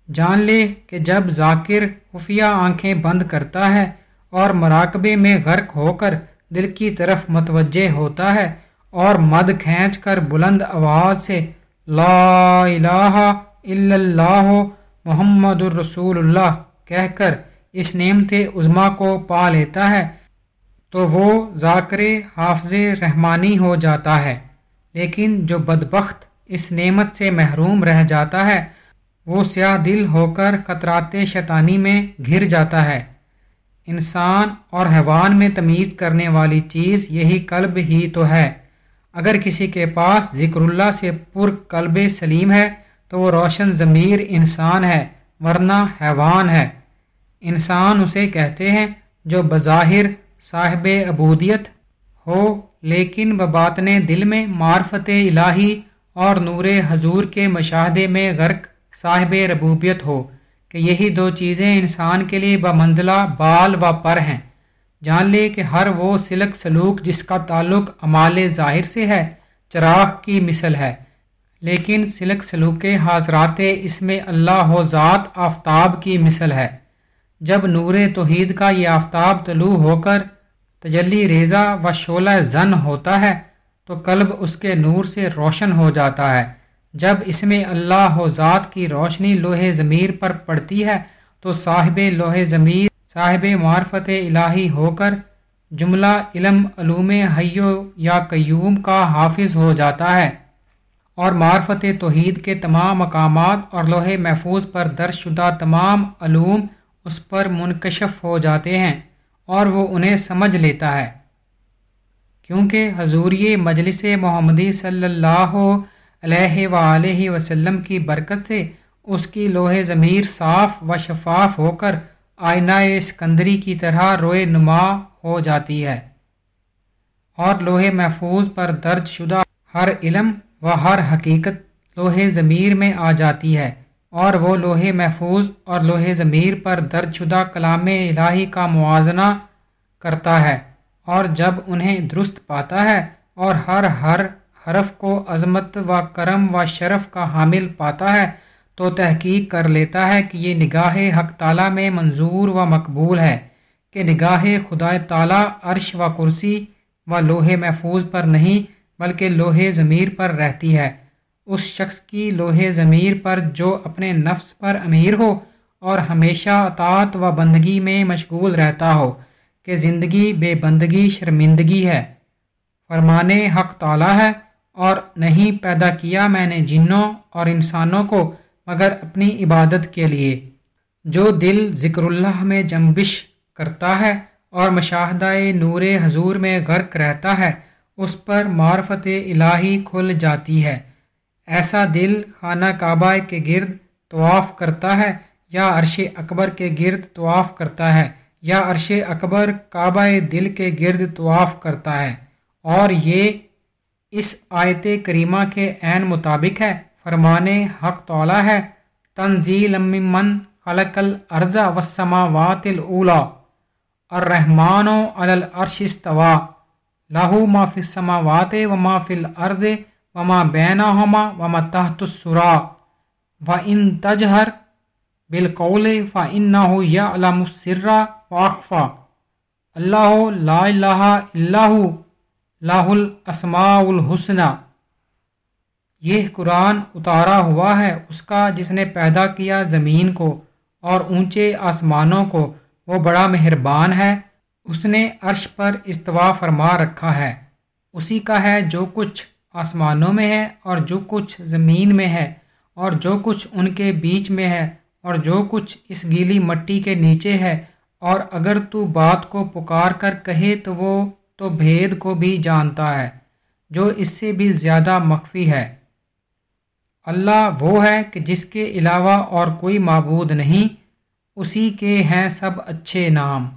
جان لے کہ جب ذاکر خفیہ آنکھیں بند کرتا ہے اور مراقبے میں غرق ہو کر دل کی طرف متوجہ ہوتا ہے اور مد کھینچ کر بلند آواز سے لا الہ الا اللہ محمد الرسول اللہ کہہ کر اس نعمت عظما کو پا لیتا ہے، تو وہ ذاکر حافظ رحمانی ہو جاتا ہے۔ لیکن جو بدبخت اس نعمت سے محروم رہ جاتا ہے وہ سیاہ دل ہو کر خطرات شیطانی میں گر جاتا ہے۔ انسان اور حیوان میں تمیز کرنے والی چیز یہی قلب ہی تو ہے۔ اگر کسی کے پاس ذکر اللہ سے پر قلب سلیم ہے تو وہ روشن ضمیر انسان ہے، ورنہ حیوان ہے۔ انسان اسے کہتے ہیں جو بظاہر صاحب عبودیت ہو، لیکن بباطن دل میں معرفت الہی اور نور حضور کے مشاہدے میں غرق صاحب ربوبیت ہو کہ یہی دو چیزیں انسان کے لیے بمنزلہ، بال و پر ہیں۔ جان لے کہ ہر وہ سلک سلوک جس کا تعلق امال ظاہر سے ہے، چراغ کی مثل ہے۔ لیکن سلک سلوک حاضرات اس میں اللہ و ذات آفتاب کی مثل ہے۔ جب نور توحید کا یہ آفتاب طلوع ہو کر تجلی ریزہ و شعلہ زن ہوتا ہے، تو قلب اس کے نور سے روشن ہو جاتا ہے۔ جب اس میں اللہ و ذات کی روشنی لوہے ضمیر پر پڑتی ہے، تو صاحب لوہے ضمیر، صاحب معرفت الہی ہو کر جملہ علم علوم حیو یا قیوم کا حافظ ہو جاتا ہے۔ اور معرفت توحید کے تمام مقامات اور لوہے محفوظ پر درج شدہ تمام علوم اس پر منکشف ہو جاتے ہیں اور وہ انہیں سمجھ لیتا ہے۔ کیونکہ حضوری مجلس محمدی صلی اللہ علیہ وآلہ وسلم کی برکت سے اس کی لوہے ضمیر صاف و شفاف ہو کر آئینہ اسکندری کی طرح روئے نما ہو جاتی ہے اور لوہے محفوظ پر درج شدہ ہر علم و ہر حقیقت لوہے ضمیر میں آ جاتی ہے اور وہ لوہے محفوظ اور لوہے ضمیر پر درج شدہ کلام الہی کا موازنہ کرتا ہے اور جب انہیں درست پاتا ہے اور ہر ہر حرف کو عظمت و کرم و شرف کا حامل پاتا ہے تو تحقیق کر لیتا ہے کہ یہ نگاہ حق تعالیٰ میں منظور و مقبول ہے کہ نگاہ خدا تعالیٰ عرش و کرسی و لوہے محفوظ پر نہیں بلکہ لوہے ضمیر پر رہتی ہے۔ اس شخص کی لوہے ضمیر پر جو اپنے نفس پر امیر ہو اور ہمیشہ اطاعت و بندگی میں مشغول رہتا ہو کہ زندگی بے بندگی شرمندگی ہے۔ فرمانے حق تعالیٰ ہے اور نہیں پیدا کیا میں نے جنوں اور انسانوں کو مگر اپنی عبادت کے لیے۔ جو دل ذکر اللہ میں جنبش کرتا ہے اور مشاہدہ نور حضور میں غرق رہتا ہے، اس پر معرفت الہی کھل جاتی ہے۔ ایسا دل خانہ کعبہ کے گرد طواف کرتا ہے یا عرش اکبر کے گرد طواف کرتا ہے یا عرش اکبر کعبہ دل کے گرد طواف کرتا ہے۔ اور یہ اس آیت کریمہ کے عین مطابق ہے۔ فرمان حق تعالی ہے۔ تنزیل من خلق الارض والسماوات الاولا الرحمن علی العرش استوا لاہو ما فی السماوات و ما فی الارض وما بینا ہما وما تحت السرا۔ و ان تجہر بالقول فا ان ہو یا اللہ لا الہ اللہ لاہ الاسماء الحسنہ یہ قرآن اتارا ہوا ہے، اس کا جس نے پیدا کیا زمین کو اور اونچے آسمانوں کو، وہ بڑا مہربان ہے، اس نے عرش پر استوا فرما رکھا ہے۔ اسی کا ہے جو کچھ آسمانوں میں ہے اور جو کچھ زمین میں ہے، اور جو کچھ ان کے بیچ میں ہے، اور جو کچھ اس گیلی مٹی کے نیچے ہے۔ اور اگر تو بات کو پکار کر کہے تو وہ تو بھید کو بھی جانتا ہے، جو اس سے بھی زیادہ مخفی ہے۔ اللہ وہ ہے کہ جس کے علاوہ اور کوئی معبود نہیں، اسی کے ہیں سب اچھے نام۔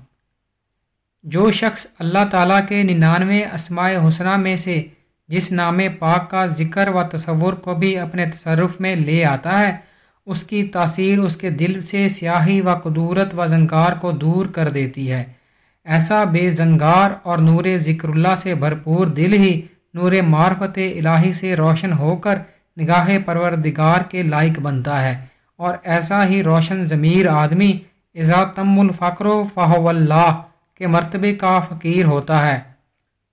جو شخص اللہ تعالیٰ کے ننانوے اسماء حسنہ میں سے جس نام پاک کا ذکر و تصور کو بھی اپنے تصرف میں لے آتا ہے، اس کی تاثیر اس کے دل سے سیاہی و قدورت و زنگار کو دور کر دیتی ہے۔ ایسا بے زنگار اور نور ذکر اللہ سے بھرپور دل ہی نور معرفت الہی سے روشن ہو کر نگاہ پروردگار کے لائق بنتا ہے اور ایسا ہی روشن ضمیر آدمی ازا تم الفقر و فہو اللہ کے مرتبے کا فقیر ہوتا ہے،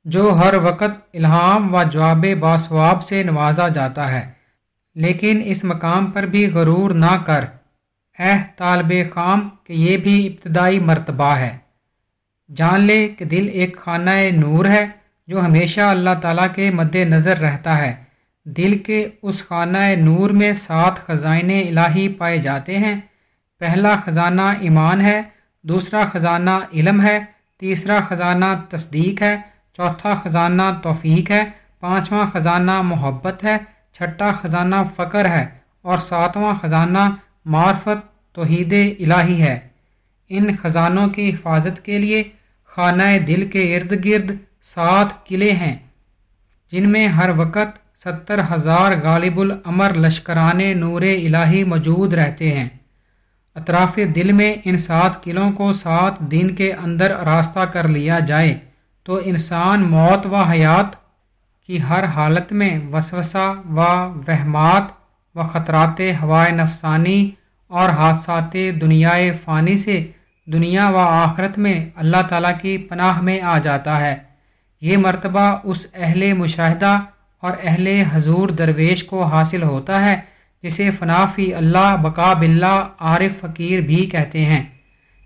جو ہر وقت الہام و جواب باسواب سے نوازا جاتا ہے۔ لیکن اس مقام پر بھی غرور نہ کر۔ اے طالب خام، کہ یہ بھی ابتدائی مرتبہ ہے۔ جان لے کہ دل ایک خانہ نور ہے جو ہمیشہ اللہ تعالیٰ کے مد نظر رہتا ہے۔ دل کے اس خانہ نور میں سات خزائن الہی پائے جاتے ہیں۔ پہلا خزانہ ایمان ہے، دوسرا خزانہ علم ہے، تیسرا خزانہ تصدیق ہے، چوتھا خزانہ توفیق ہے، پانچواں خزانہ محبت ہے، چھٹا خزانہ فقر ہے، اور ساتواں خزانہ معرفت توحید الہی ہے۔ ان خزانوں کی حفاظت کے لیے خانہ دل کے ارد گرد سات قلعے ہیں، جن میں ہر وقت ستر ہزار غالب العمر لشکران نور الہی موجود رہتے ہیں۔ اطراف دل میں ان سات قلعوں کو سات دن کے اندر راستہ کر لیا جائے تو انسان موت و حیات کی ہر حالت میں وسوسہ و وہمات و خطرات ہوائے نفسانی اور حادثات دنیائے فانی سے دنیا و آخرت میں اللہ تعالیٰ کی پناہ میں آ جاتا ہے۔ یہ مرتبہ اس اہل مشاہدہ اور اہل حضور درویش کو حاصل ہوتا ہے، جسے فنافی اللہ بقا بلّہ عارف فقیر بھی کہتے ہیں۔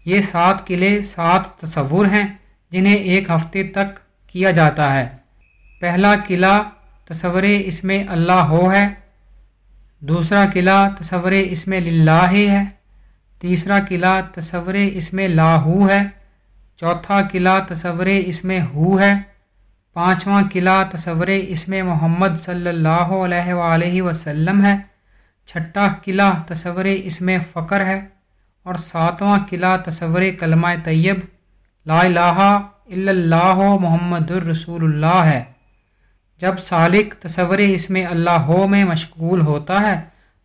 یہ سات قلعے، سات تصور ہیں جنہیں ایک ہفتے تک کیا جاتا ہے۔ پہلا قلعہ تصور اس میں اللہ ہو ہے، دوسرا قلعہ تصور اس میں للہ ہے۔ تیسرا قلعہ تصور اس میں لاہو ہے، چوتھا قلعہ تصور اس میں ہو ہے، پانچواں قلعہ تصور اس میں محمد صلی اللہ علیہ وآلہ وسلم ہے، چھٹا قلعہ تصور اس میں فقر ہے، اور ساتواں قلعہ تصور کلمہ طیب، لا الہ الا اللہ محمد الرسول اللہ ہے۔ جب سالک تصور اس میں اللہ ہو میں مشغول ہوتا ہے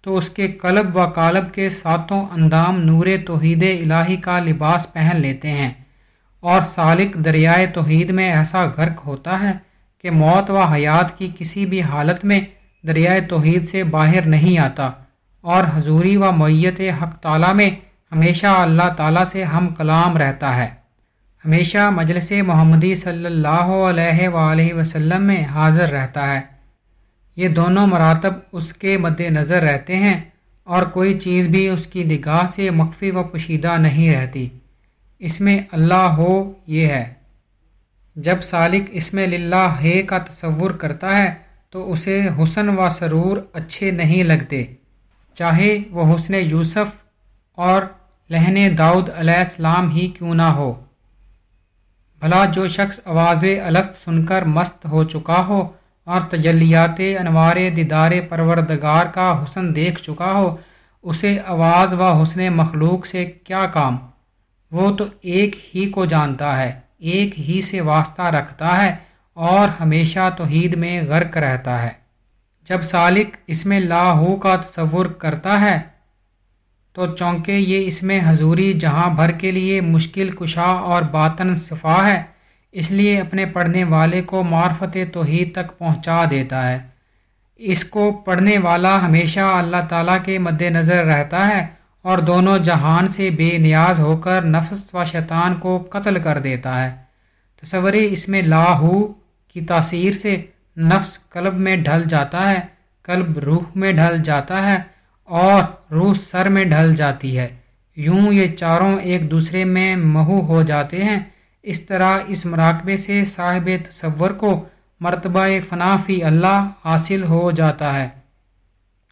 تو اس کے قلب و قالب کے ساتوں اندام نور توحید الہی کا لباس پہن لیتے ہیں اور سالک دریائے توحید میں ایسا غرق ہوتا ہے کہ موت و حیات کی کسی بھی حالت میں دریائے توحید سے باہر نہیں آتا اور حضوری و معیت حق تعالیٰ میں ہمیشہ اللہ تعالیٰ سے ہم کلام رہتا ہے۔ ہمیشہ مجلس محمدی صلی اللہ علیہ وآلہ وسلم میں حاضر رہتا ہے۔ یہ دونوں مراتب اس کے مد نظر رہتے ہیں اور کوئی چیز بھی اس کی نگاہ سے مخفی و پوشیدہ نہیں رہتی۔ اس میں اللہ ہو، یہ ہے۔ جب سالک اس میں للہ، ہے کا تصور کرتا ہے، تو اسے حسن و سرور اچھے نہیں لگتے۔ چاہے وہ حسن یوسف اور لہن داؤد علیہ السلام ہی کیوں نہ ہو۔ بھلا جو شخص آواز الست سن کر مست ہو چکا ہو اور تجلیات انوار دیدار پروردگار کا حسن دیکھ چکا ہو، اسے آواز و حسن مخلوق سے کیا کام؟ وہ تو ایک ہی کو جانتا ہے، ایک ہی سے واسطہ رکھتا ہے اور ہمیشہ توحید میں غرق رہتا ہے۔ جب سالک اس میں لاہو کا تصور کرتا ہے، تو چونکہ یہ اس میں حضوری جہاں بھر کے لیے مشکل کشا اور باطن صفا ہے اس لیے اپنے پڑھنے والے کو معرفت توحید تک پہنچا دیتا ہے۔ اس کو پڑھنے والا ہمیشہ اللہ تعالیٰ کے مد نظر رہتا ہے اور دونوں جہان سے بے نیاز ہو کر نفس و شیطان کو قتل کر دیتا ہے۔ تصور اس میں لاہو کی تاثیر سے نفس قلب میں ڈھل جاتا ہے، قلب روح میں ڈھل جاتا ہے اور روح سر میں ڈھل جاتی ہے۔ یوں یہ چاروں ایک دوسرے میں مہو ہو جاتے ہیں۔ اس طرح اس مراقبے سے صاحب تصور کو مرتبہ فنافی اللہ حاصل ہو جاتا ہے۔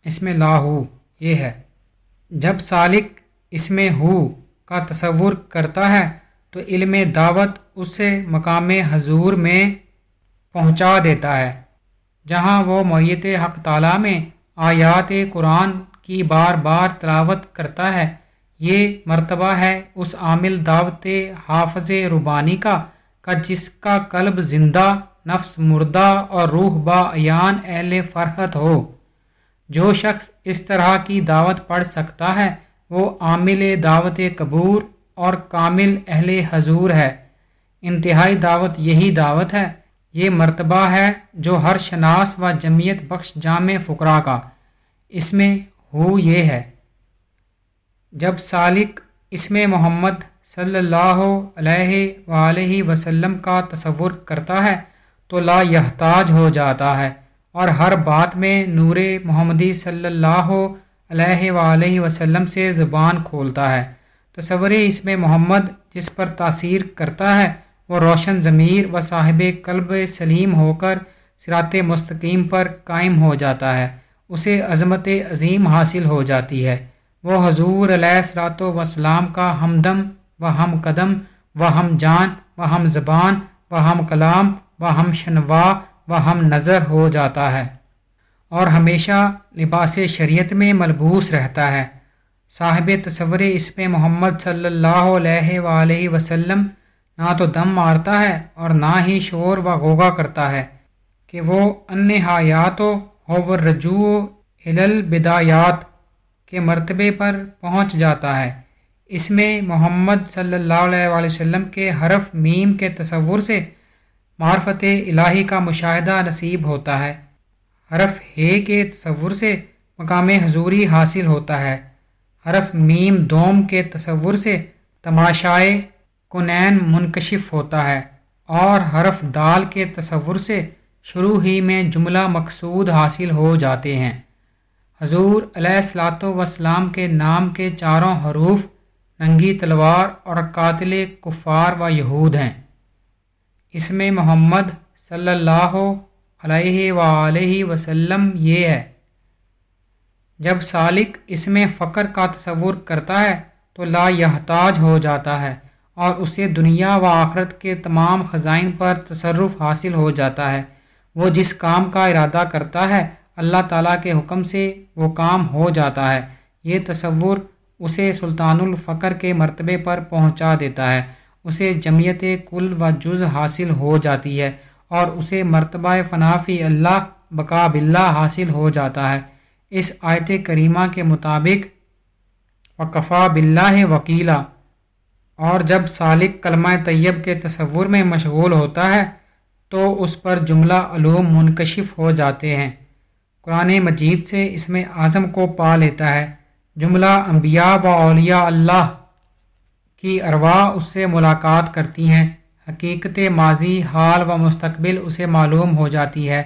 اس میں لاہو یہ ہے۔ جب سالک اس میں ہو کا تصور کرتا ہے تو علم دعوت اس سے مقام حضور میں پہنچا دیتا ہے، جہاں وہ معیت حق تعالیٰ میں آیات قرآن کی بار بار تلاوت کرتا ہے۔ یہ مرتبہ ہے اس عامل دعوت حافظ ربانی کا کا جس کا قلب زندہ، نفس مردہ اور روح با ایان اہل فرحت ہو۔ جو شخص اس طرح کی دعوت پڑھ سکتا ہے، وہ عامل دعوت قبور اور کامل اہل حضور ہے۔ انتہائی دعوت یہی دعوت ہے، یہ مرتبہ ہے جو ہر شناس و جمعیت بخش جامع فقرا کا۔ اس میں ہو یہ ہے۔ جب سالک اس میں محمد صلی اللہ علیہ وآلہ وسلم کا تصور کرتا ہے تو لا یحتاج ہو جاتا ہے اور ہر بات میں نور محمدی صلی اللہ علیہ وآلہ وسلم سے زبان کھولتا ہے۔ تصور اس میں محمد جس پر تاثیر کرتا ہے، وہ روشن ضمیر و صاحب قلب سلیم ہو کر سرات مستقیم پر قائم ہو جاتا ہے۔ اسے عظمت عظیم حاصل ہو جاتی ہے۔ وہ حضور علیہ السلاۃ وسلام کا ہمدم و ہم قدم و ہم جان و ہم زبان و ہم کلام و ہم شنوا و ہم نظر ہو جاتا ہے اور ہمیشہ لباس شریعت میں ملبوس رہتا ہے۔ صاحب تصور اس میں محمد صلی اللہ علیہ وآلہ وسلم نہ تو دم مارتا ہے اور نہ ہی شور و غوغا کرتا ہے کہ وہ ان حیات و رجوع البدایات کے مرتبے پر پہنچ جاتا ہے۔ اس میں محمد صلی اللہ علیہ وآلہ وسلم کے حرف میم کے تصور سے معرفت الہی کا مشاہدہ نصیب ہوتا ہے۔ حرف ہے کے تصور سے مقام حضوری حاصل ہوتا ہے۔ حرف میم دوم کے تصور سے تماشائے کنین منکشف ہوتا ہے۔ اور حرف دال کے تصور سے شروع ہی میں جملہ مقصود حاصل ہو جاتے ہیں۔ حضور علیہ السلاۃ وسلام کے نام کے چاروں حروف، ننگی تلوار اور قاتل کفار و یہود ہیں۔ اس میں محمد صلی اللہ علیہ وآلہ وسلم یہ ہے، جب سالک اس میں فقر کا تصور کرتا ہے تو لا یحتاج ہو جاتا ہے اور اسے دنیا و آخرت کے تمام خزائن پر تصرف حاصل ہو جاتا ہے۔ وہ جس کام کا ارادہ کرتا ہے اللہ تعالیٰ کے حکم سے وہ کام ہو جاتا ہے۔ یہ تصور اسے سلطان الفقر کے مرتبے پر پہنچا دیتا ہے۔ اسے جمعیت کل و جز حاصل ہو جاتی ہے اور اسے مرتبہ فنافی اللہ بقا بلّہ حاصل ہو جاتا ہے۔ اس آیت کریمہ کے مطابق وقفا بلّہ وکیلا۔ اور جب سالک کلمہ طیب کے تصور میں مشغول ہوتا ہے تو اس پر جملہ علوم منکشف ہو جاتے ہیں۔ قرآن مجید سے اس میں اعظم کو پا لیتا ہے۔ جملہ انبیاء و اولیاء اللہ کی ارواح اس سے ملاقات کرتی ہیں۔ حقیقت ماضی، حال و مستقبل اسے معلوم ہو جاتی ہے۔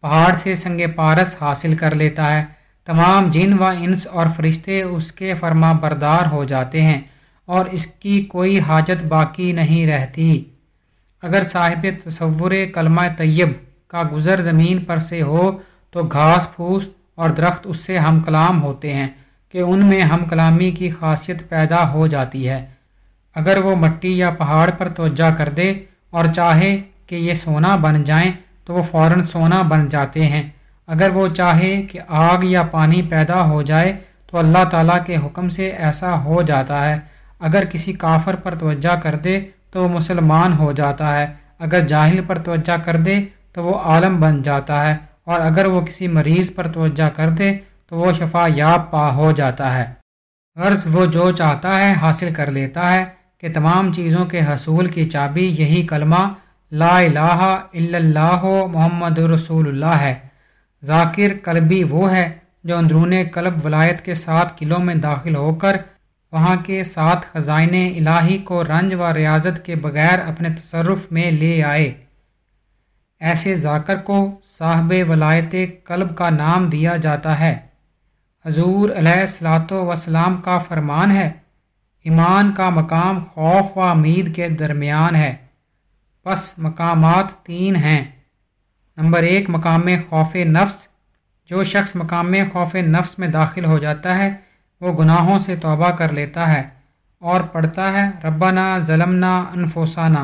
پہاڑ سے سنگ پارس حاصل کر لیتا ہے۔ تمام جن و انس اور فرشتے اس کے فرما بردار ہو جاتے ہیں اور اس کی کوئی حاجت باقی نہیں رہتی۔ اگر صاحب تصور کلمہ طیب کا گزر زمین پر سے ہو تو گھاس پھوس اور درخت اس سے ہم کلام ہوتے ہیں کہ ان میں ہم کلامی کی خاصیت پیدا ہو جاتی ہے۔ اگر وہ مٹی یا پہاڑ پر توجہ کر دے اور چاہے کہ یہ سونا بن جائیں تو وہ فوراً سونا بن جاتے ہیں۔ اگر وہ چاہے کہ آگ یا پانی پیدا ہو جائے تو اللہ تعالیٰ کے حکم سے ایسا ہو جاتا ہے۔ اگر کسی کافر پر توجہ کر دے تو وہ مسلمان ہو جاتا ہے۔ اگر جاہل پر توجہ کر دے تو وہ عالم بن جاتا ہے۔ اور اگر وہ کسی مریض پر توجہ کر دے تو وہ شفا یاب پا ہو جاتا ہے۔ غرض وہ جو چاہتا ہے حاصل کر لیتا ہے کہ تمام چیزوں کے حصول کی چابی یہی کلمہ لا الہ الا اللہ محمد رسول اللہ ہے۔ ذاکر قلبی وہ ہے جو اندرون قلب ولایت کے ساتھ قلعوں میں داخل ہو کر وہاں کے ساتھ خزائن الہی کو رنج و ریاضت کے بغیر اپنے تصرف میں لے آئے۔ ایسے ذاکر کو صاحب ولایت قلب کا نام دیا جاتا ہے۔ حضور علیہ السلاۃ وسلام کا فرمان ہے، ایمان کا مقام خوف و امید کے درمیان ہے۔ بس مقامات تین ہیں۔ نمبر ایک، مقام خوف نفس۔ جو شخص مقام خوف نفس میں داخل ہو جاتا ہے، وہ گناہوں سے توبہ کر لیتا ہے اور پڑھتا ہے، ربنا ظلمنا انفوسانہ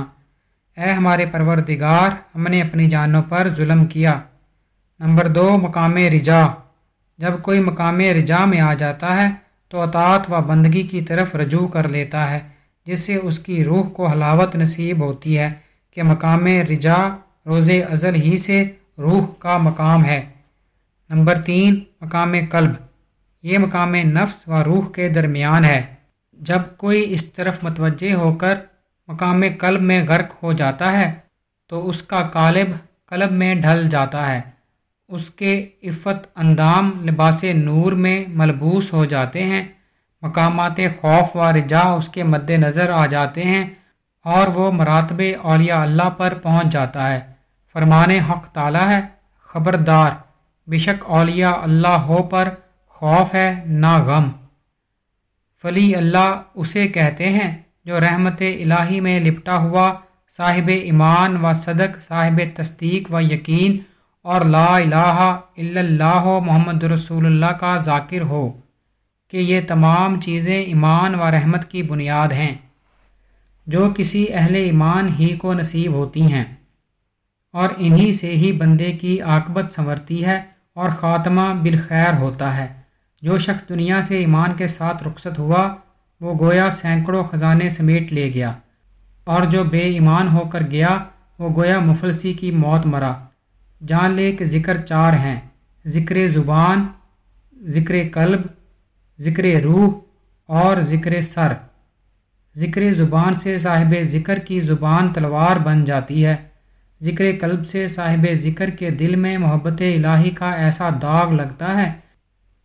اے ہمارے پروردگار، ہم نے اپنی جانوں پر ظلم کیا۔ نمبر دو، مقام رجا جب کوئی مقام رجا میں آ جاتا ہے، تو اطاعت و بندگی کی طرف رجوع کر لیتا ہے، جس سے اس کی روح کو حلاوت نصیب ہوتی ہے کہ مقام رجا روز ازل ہی سے روح کا مقام ہے۔ نمبر تین، مقام قلب۔ یہ مقام نفس و روح کے درمیان ہے۔ جب کوئی اس طرف متوجہ ہو کر مقام قلب میں غرق ہو جاتا ہے، تو اس کا قالب قلب میں ڈھل جاتا ہے۔ اس کے عفت اندام لباس نور میں ملبوس ہو جاتے ہیں۔ مقامات خوف و رجا اس کے مد نظر آ جاتے ہیں اور وہ مراتب اولیاء اللہ پر پہنچ جاتا ہے۔ فرمان حق تعالی ہے، خبردار۔ بشک اولیاء اللہ ہو پر خوف ہے، نہ غم۔ فلی اللہ اسے کہتے ہیں۔ جو رحمت الہی میں لپٹا ہوا صاحب ایمان و صدق، صاحب تصدیق و یقین اور لا الہ الا اللہ محمد رسول اللہ کا ذاکر ہو کہ یہ تمام چیزیں ایمان و رحمت کی بنیاد ہیں، جو کسی اہل ایمان ہی کو نصیب ہوتی ہیں۔ اور انہی سے ہی بندے کی عاقبت سنورتی ہے اور خاتمہ بالخیر ہوتا ہے۔ جو شخص دنیا سے ایمان کے ساتھ رخصت ہوا وہ گویا سینکڑوں خزانے سمیٹ لے گیا اور جو بے ایمان ہو کر گیا، وہ گویا مفلسی کی موت مرا۔ جان لے کہ ذکر چار ہیں، ذکر زبان، ذکر قلب، ذکر روح اور ذکر سر۔ ذکر زبان سے صاحب ذکر کی زبان تلوار بن جاتی ہے۔ ذکر قلب سے صاحب ذکر کے دل میں محبت الہی کا ایسا داغ لگتا ہے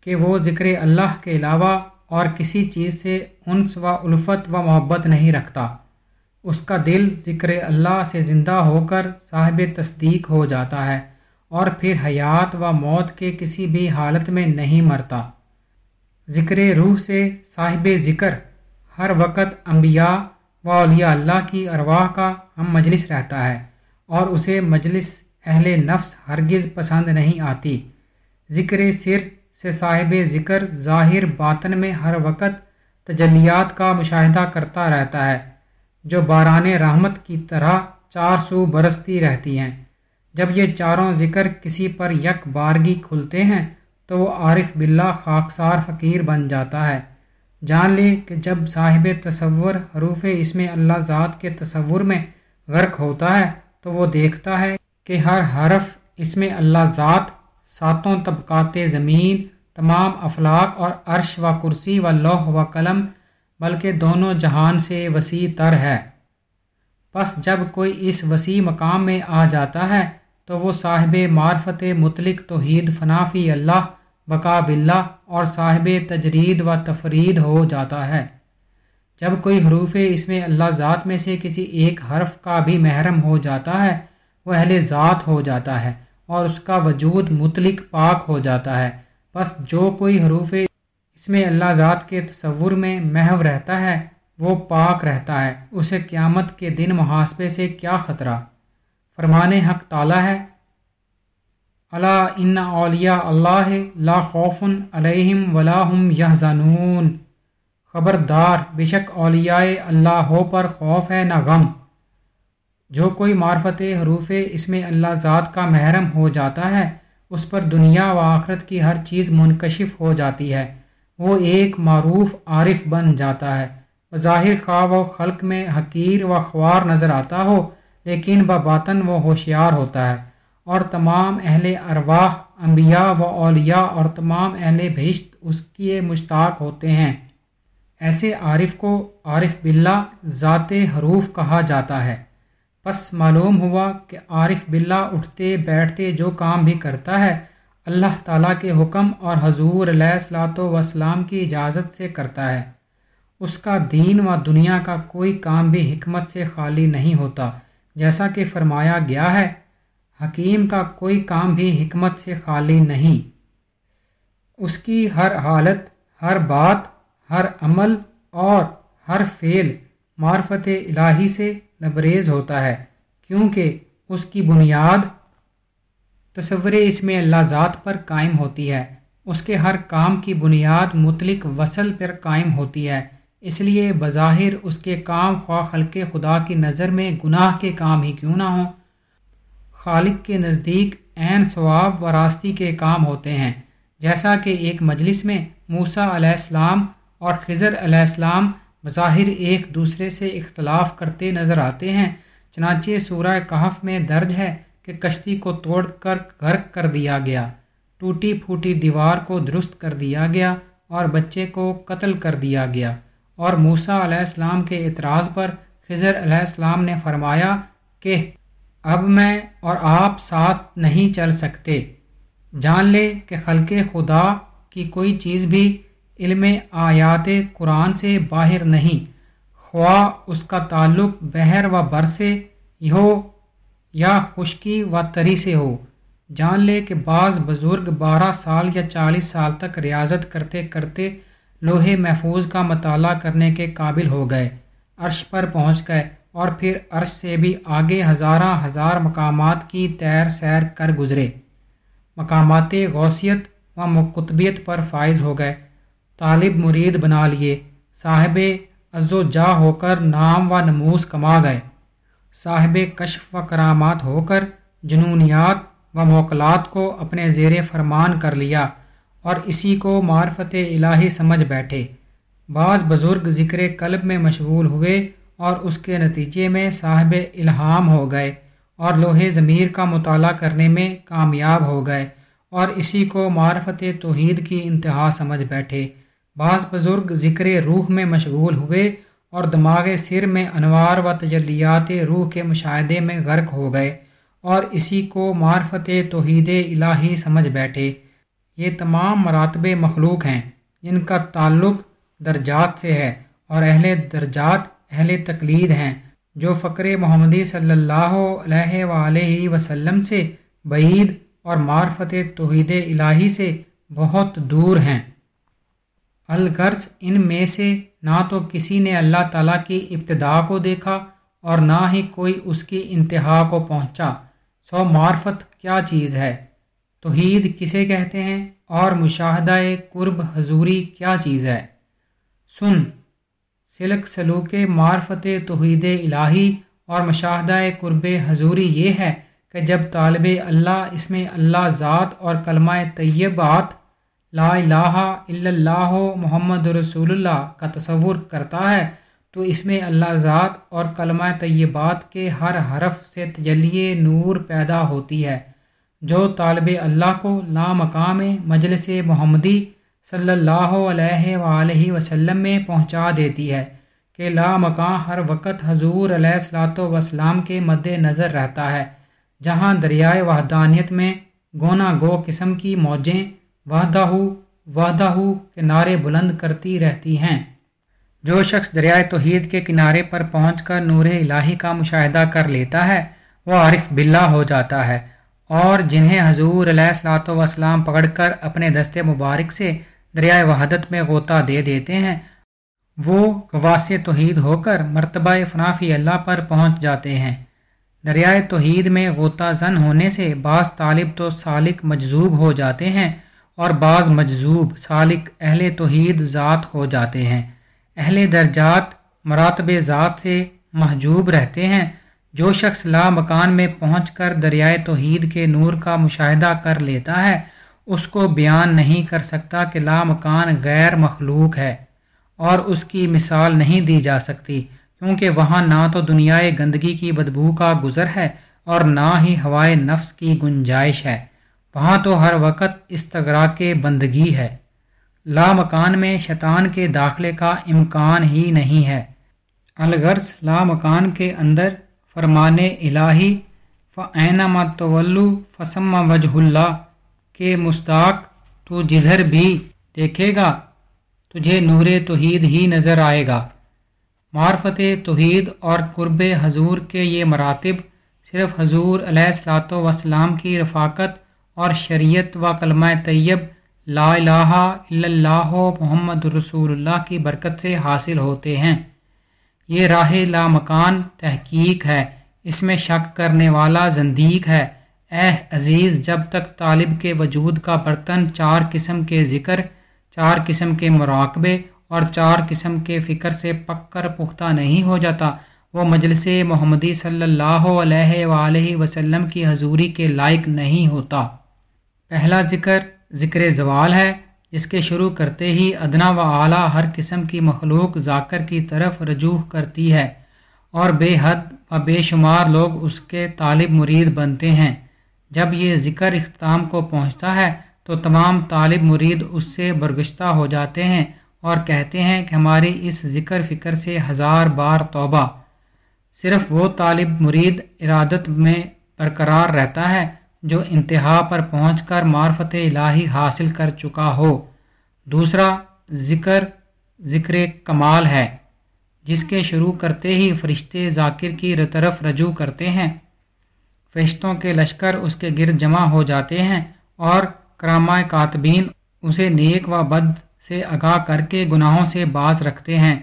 کہ وہ ذکر اللہ کے علاوہ اور کسی چیز سے انس و الفت و محبت نہیں رکھتا۔ اس کا دل ذکر اللہ سے زندہ ہو کر صاحب تصدیق ہو جاتا ہے اور پھر حیات و موت کے کسی بھی حالت میں نہیں مرتا۔ ذکر روح سے صاحب ذکر، ہر وقت انبیاء و اولیاء اللہ کی ارواح کا ہم مجلس رہتا ہے اور اسے مجلس اہل نفس ہرگز پسند نہیں آتی۔ ذکر سر سے صاحب ذکر ظاہر باطن میں ہر وقت تجلیات کا مشاہدہ کرتا رہتا ہے، جو باران رحمت کی طرح چار سو برستی رہتی ہیں۔ جب یہ چاروں ذکر کسی پر یک بارگی کھلتے ہیں، تو وہ عارف باللہ خاکسار فقیر بن جاتا ہے۔ جان لے کہ جب صاحب تصور حروف اس میں اللہ ذات کے تصور میں غرق ہوتا ہے، تو وہ دیکھتا ہے کہ ہر حرف اس میں اللہ ذات، ساتوں طبقات زمین تمام افلاق اور عرش و کرسی و لوح و قلم، بلکہ دونوں جہان سے وسیع تر ہے۔ بس جب کوئی اس وسیع مقام میں آ جاتا ہے، تو وہ صاحب معرفت مطلق توحید، فنافی اللہ بقا بلّہ اور صاحب تجرید و تفرید ہو جاتا ہے۔ جب کوئی حروف اس میں اللہ ذات میں سے کسی ایک حرف کا بھی محرم ہو جاتا ہے، وہ اہل ذات ہو جاتا ہے اور اس کا وجود مطلق پاک ہو جاتا ہے۔ بس جو کوئی حروف اس میں اللہ ذات کے تصور میں محو رہتا ہے، وہ پاک رہتا ہے۔ اسے قیامت کے دن محاسبے سے کیا خطرہ؟ فرمان حق تعالیٰ ہے۔ اللہ ان اولیاء اللہ لا خوف علیہم ولاحم یہ زانون خبردار، بے شک اولیاء اللہ ہو پر خوف ہے نہ غم۔ جو کوئی معرفت حروف اس میں اللہ ذات کا محرم ہو جاتا ہے اس پر دنیا و آخرت کی ہر چیز منکشف ہو جاتی ہے۔ وہ ایک معروف عارف بن جاتا ہے۔ ظاہر خواہ و خلق میں حقیر و خوار نظر آتا ہو، لیکن بباطن وہ ہوشیار ہوتا ہے۔ اور تمام اہل ارواح، انبیاء و اولیاء اور تمام اہل بہشت اس کی مشتاق ہوتے ہیں۔ ایسے عارف کو عارف باللہ ذات حروف کہا جاتا ہے۔ بس معلوم ہوا کہ عارف باللہ اٹھتے بیٹھتے جو کام بھی کرتا ہے، اللہ تعالیٰ کے حکم اور حضور علیہ السلاۃ وسلام کی اجازت سے کرتا ہے۔ اس کا دین و دنیا کا کوئی کام بھی حکمت سے خالی نہیں ہوتا، جیسا کہ فرمایا گیا ہے، حکیم کا کوئی کام بھی حکمت سے خالی نہیں۔ اس کی ہر حالت، ہر بات، ہر عمل اور ہر فعل معرفت الہی سے لبریز ہوتا ہے، کیونکہ اس کی بنیاد تصور اس میں اللہ ذات پر قائم ہوتی ہے۔ اس کے ہر کام کی بنیاد مطلق وصل پر قائم ہوتی ہے۔ اس لیے بظاہر اس کے کام خواہ خلق خدا کی نظر میں گناہ کے کام ہی کیوں نہ ہوں۔ خالق کے نزدیک عین ثواب و راستی کے کام ہوتے ہیں۔ جیسا کہ ایک مجلس میں موسا علیہ السلام اور خضر علیہ السلام بظاہر ایک دوسرے سے اختلاف کرتے نظر آتے ہیں۔ چنانچہ سورہ کہف میں درج ہے کہ کشتی کو توڑ کر غرق کر دیا گیا، ٹوٹی پھوٹی دیوار کو درست کر دیا گیا اور بچے کو قتل کر دیا گیا۔ اور موسا علیہ السلام کے اعتراض پر خضر علیہ السلام نے فرمایا کہ اب میں اور آپ ساتھ نہیں چل سکتے۔ جان لے کہ خلق خدا کی کوئی چیز بھی علم آیات قرآن سے باہر نہیں، خواہ اس کا تعلق بحر و بر سے ہو یا خشکی و تری سے ہو۔ جان لے کہ بعض بزرگ بارہ سال یا چالیس سال تک ریاضت کرتے کرتے لوہے محفوظ کا مطالعہ کرنے کے قابل ہو گئے، عرش پر پہنچ گئے اور پھر عرش سے بھی آگے ہزارہ ہزار مقامات کی تیر سیر کر گزرے۔ مقامات غوثیت و مقتبیت پر فائز ہو گئے۔ طالب مرید بنا لیے۔ صاحب عز و جا ہو کر نام و نموز کما گئے۔ صاحب کشف و کرامات ہو کر جنونیات و موکلات کو اپنے زیر فرمان کر لیا اور اسی کو معرفت الہی سمجھ بیٹھے۔ بعض بزرگ ذکر قلب میں مشغول ہوئے اور اس کے نتیجے میں صاحب الہام ہو گئے اور لوہے ضمیر کا مطالعہ کرنے میں کامیاب ہو گئے اور اسی کو معرفت توحید کی انتہا سمجھ بیٹھے۔ بعض بزرگ ذکر روح میں مشغول ہوئے اور دماغ سر میں انوار و تجلیات روح کے مشاہدے میں غرق ہو گئے اور اسی کو معرفت توحید الہی سمجھ بیٹھے۔ یہ تمام مراتب مخلوق ہیں، جن کا تعلق درجات سے ہے اور اہل درجات، اہل تقلید ہیں، جو فقر محمدی صلی اللہ علیہ وآلہ وسلم سے بعید اور معرفت توحید الہی سے بہت دور ہیں۔ الغرض ان میں سے نہ تو کسی نے اللہ تعالیٰ کی ابتدا کو دیکھا اور نہ ہی کوئی اس کی انتہا کو پہنچا۔ سو معرفت کیا چیز ہے؟ توحید کسے کہتے ہیں؟ اور مشاہدہ قرب حضوری کیا چیز ہے؟ سن۔ سلک سلوک معرفت توحید الہی اور مشاہدہ قرب حضوری یہ ہے کہ جب طالب اللہ اس میں اللہ ذات اور کلمہ طیبات لا الہ الا اللہ محمد رسول اللہ کا تصور کرتا ہے، تو اس میں اللہ ذات اور کلمہ طیبات کے ہر حرف سے تجلی نور پیدا ہوتی ہے۔ جو طالب اللہ کو لا مقام مجلس محمدی صلی اللہ علیہ وآلہ وسلم میں پہنچا دیتی ہے کہ لا مقام ہر وقت حضور علیہ السلاۃ وسلام کے مد نظر رہتا ہے، جہاں دریائے وحدانیت میں گونا گو قسم کی موجیں وحدہ وحدہ کے نعرے بلند کرتی رہتی ہیں۔ جو شخص دریائے توحید کے کنارے پر پہنچ کر نور الہی کا مشاہدہ کر لیتا ہے، وہ عارف باللہ ہو جاتا ہے۔ اور جنہیں حضور علیہ السلاۃ وسلام پکڑ کر اپنے دست مبارک سے دریائے وحدت میں غوطہ دے دیتے ہیں، وہ گواس توحید ہو کر مرتبہ فنافی اللہ پر پہنچ جاتے ہیں۔ دریائے توحید میں غوطہ زن ہونے سے بعض طالب تو سالک مجذوب ہو جاتے ہیں۔ اور بعض مجذوب سالک اہل توحید ذات ہو جاتے ہیں۔ اہل درجات مراتب ذات سے محجوب رہتے ہیں۔ جو شخص لا مکان میں پہنچ کر دریائے توحید کے نور کا مشاہدہ کر لیتا ہے، اس کو بیان نہیں کر سکتا کہ لا مکان غیر مخلوق ہے۔ اور اس کی مثال نہیں دی جا سکتی، کیونکہ وہاں نہ تو دنیائے گندگی کی بدبو کا گزر ہے اور نہ ہی ہوائے نفس کی گنجائش ہے۔ وہاں تو ہر وقت استغرا کے بندگی ہے۔ لا مکان میں شیطان کے داخلے کا امکان ہی نہیں ہے۔ الغرض لا مکان کے اندر فرمان الہی فعین متولو فسم وجہ اللہ کے مستاق تو جدھر بھی دیکھے گا، تجھے نور توحید ہی نظر آئے گا۔ معرفت توحید اور قرب حضور کے یہ مراتب صرف حضور علیہ السلاۃ وسلام کی رفاقت اور شریعت و کلمہ طیب لا الہ الا اللہ محمد رسول اللہ کی برکت سے حاصل ہوتے ہیں۔ یہ راہ لا مکان تحقیق ہے۔ اس میں شک کرنے والا زندیق ہے۔ اے عزیز، جب تک طالب کے وجود کا برتن چار قسم کے ذکر، چار قسم کے مراقبے اور چار قسم کے فکر سے پک کر پختہ نہیں ہو جاتا، وہ مجلس محمدی صلی اللہ علیہ وآلہ وسلم کی حضوری کے لائق نہیں ہوتا۔ پہلا ذکر ذکر زوال ہے، جس کے شروع کرتے ہی ادنا و اعلیٰ ہر قسم کی مخلوق ذاکر کی طرف رجوع کرتی ہے اور بے حد و بے شمار لوگ اس کے طالب مرید بنتے ہیں۔ جب یہ ذکر اختتام کو پہنچتا ہے، تو تمام طالب مرید اس سے برگشتہ ہو جاتے ہیں اور کہتے ہیں کہ ہماری اس ذکر فکر سے ہزار بار توبہ۔ صرف وہ طالب مرید ارادت میں برقرار رہتا ہے جو انتہا پر پہنچ کر معرفت الہی حاصل کر چکا ہو۔ دوسرا، ذکر ذکر کمال ہے، جس کے شروع کرتے ہی فرشتے ذاکر کی طرف رجوع کرتے ہیں۔ فرشتوں کے لشکر اس کے گرد جمع ہو جاتے ہیں اور کرامہ کاتبین اسے نیک و بد سے آگاہ کر کے گناہوں سے باز رکھتے ہیں۔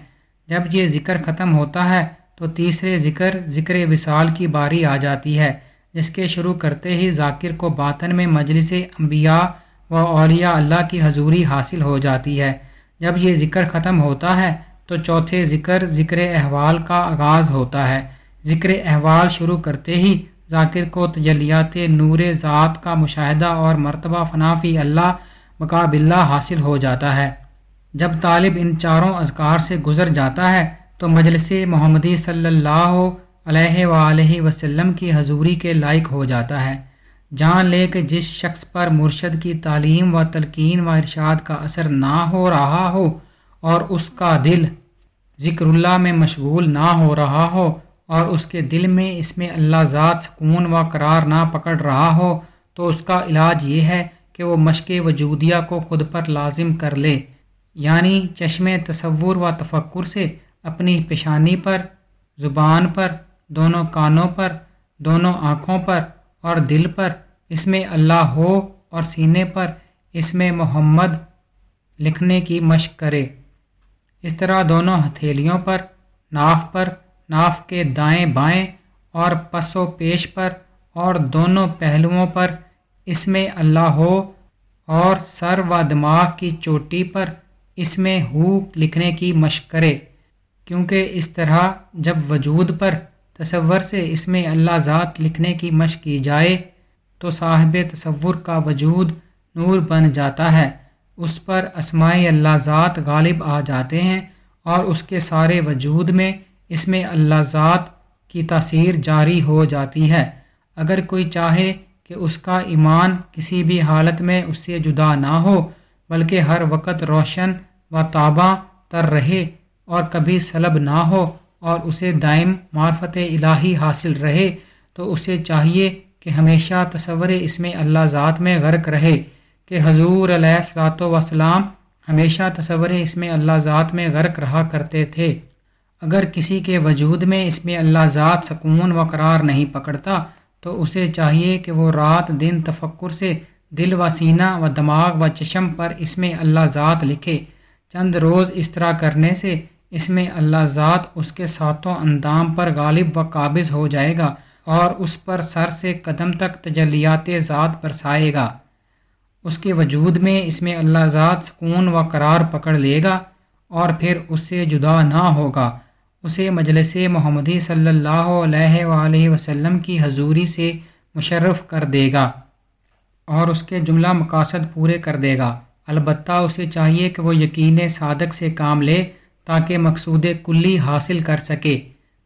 جب یہ ذکر ختم ہوتا ہے تو تیسرے ذکر ذکر وصال کی باری آ جاتی ہے۔ جس کے شروع کرتے ہی ذاکر کو باطن میں مجلس انبیاء و اولیاء اللہ کی حضوری حاصل ہو جاتی ہے۔ جب یہ ذکر ختم ہوتا ہے تو چوتھے ذکر ذکر احوال کا آغاز ہوتا ہے۔ ذکر احوال شروع کرتے ہی ذاکر کو تجلیات نور ذات کا مشاہدہ اور مرتبہ فنافی اللہ مقاب اللہ حاصل ہو جاتا ہے۔ جب طالب ان چاروں اذکار سے گزر جاتا ہے تو مجلس محمدی صلی اللہ علیہ وآلہ وسلم کی حضوری کے لائق ہو جاتا ہے۔ جان لے کہ جس شخص پر مرشد کی تعلیم و تلقین و ارشاد کا اثر نہ ہو رہا ہو اور اس کا دل ذکر اللہ میں مشغول نہ ہو رہا ہو اور اس کے دل میں اس میں اللہ ذات سکون و قرار نہ پکڑ رہا ہو، تو اس کا علاج یہ ہے کہ وہ مشق وجودیہ کو خود پر لازم کر لے۔ یعنی چشم تصور و تفکر سے اپنی پیشانی پر، زبان پر دونوں کانوں پر، دونوں آنکھوں پر اور دل پر، اس میں اللہ ہو اور سینے پر، اس میں محمد لکھنے کی مشق کرے۔ اس طرح دونوں ہتھیلیوں پر، ناف پر، ناف کے دائیں بائیں اور پس و پیش پر اور دونوں پہلوؤں پر، اس میں اللہ ہو اور سر و دماغ کی چوٹی پر، اس میں ہو لکھنے کی مشق کرے۔ کیونکہ اس طرح جب وجود پر تصور سے اس میں اللہ ذات لکھنے کی مشق کی جائے تو صاحب تصور کا وجود نور بن جاتا ہے۔ اس پر اسماعی اللہ ذات غالب آ جاتے ہیں اور اس کے سارے وجود میں اس میں اللہ ذات کی تاثیر جاری ہو جاتی ہے۔ اگر کوئی چاہے کہ اس کا ایمان کسی بھی حالت میں اس سے جدا نہ ہو، بلکہ ہر وقت روشن و تابہ تر رہے اور کبھی سلب نہ ہو اور اسے دائم معرفت الہی حاصل رہے تو اسے چاہیے کہ ہمیشہ تصور اس میں اللہ ذات میں غرق رہے کہ حضور علیہ السلاۃ وسلام ہمیشہ تصور اس میں اللہ ذات میں غرق رہا کرتے تھے۔ اگر کسی کے وجود میں اس میں اللہ ذات سکون و قرار نہیں پکڑتا تو اسے چاہیے کہ وہ رات دن تفکر سے دل و سینہ و دماغ و چشم پر اس میں اللہ ذات لکھے۔ چند روز اس طرح کرنے سے اس میں اللہ ذات اس کے ساتوں اندام پر غالب و قابض ہو جائے گا اور اس پر سر سے قدم تک تجلیات ذات برسائے گا۔ اس کے وجود میں اس میں اللہ ذات سکون و قرار پکڑ لے گا اور پھر اس سے جدا نہ ہوگا۔ اسے مجلس محمدی صلی اللہ علیہ وآلہ وسلم کی حضوری سے مشرف کر دے گا اور اس کے جملہ مقاصد پورے کر دے گا۔ البتہ اسے چاہیے کہ وہ یقین صادق سے کام لے تاکہ مقصود کلی حاصل کر سکے۔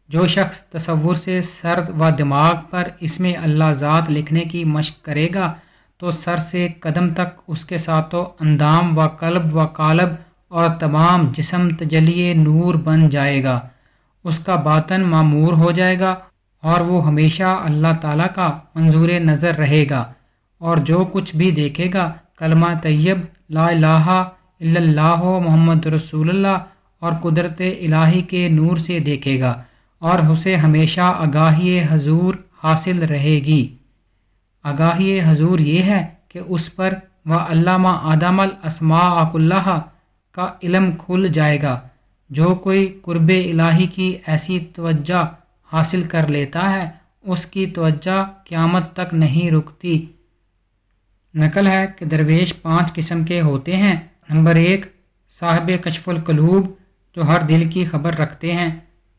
جو شخص تصور سے سرد و دماغ پر اس میں اللہ ذات لکھنے کی مشق کرے گا، تو سر سے قدم تک اس کے ساتھوں اندام و قلب و قالب اور تمام جسم تجلی نور بن جائے گا۔ اس کا باطن معمور ہو جائے گا اور وہ ہمیشہ اللہ تعالیٰ کا منظور نظر رہے گا۔ اور جو کچھ بھی دیکھے گا، کلمہ طیب، لا الہ الا اللہ محمد رسول اللہ اور قدرت الہی کے نور سے دیکھے گا، اور اسے ہمیشہ آگاہی حضور حاصل رہے گی۔ آگاہی حضور یہ ہے کہ اس پر و علامہ آدم الاسماء اللہ کا علم کھل جائے گا، جو کوئی قرب الہی کی ایسی توجہ حاصل کر لیتا ہے، اس کی توجہ قیامت تک نہیں رکتی۔ نقل ہے کہ درویش پانچ قسم کے ہوتے ہیں۔ نمبر ایک، صاحب کشف القلوب۔ جو ہر دل کی خبر رکھتے ہیں۔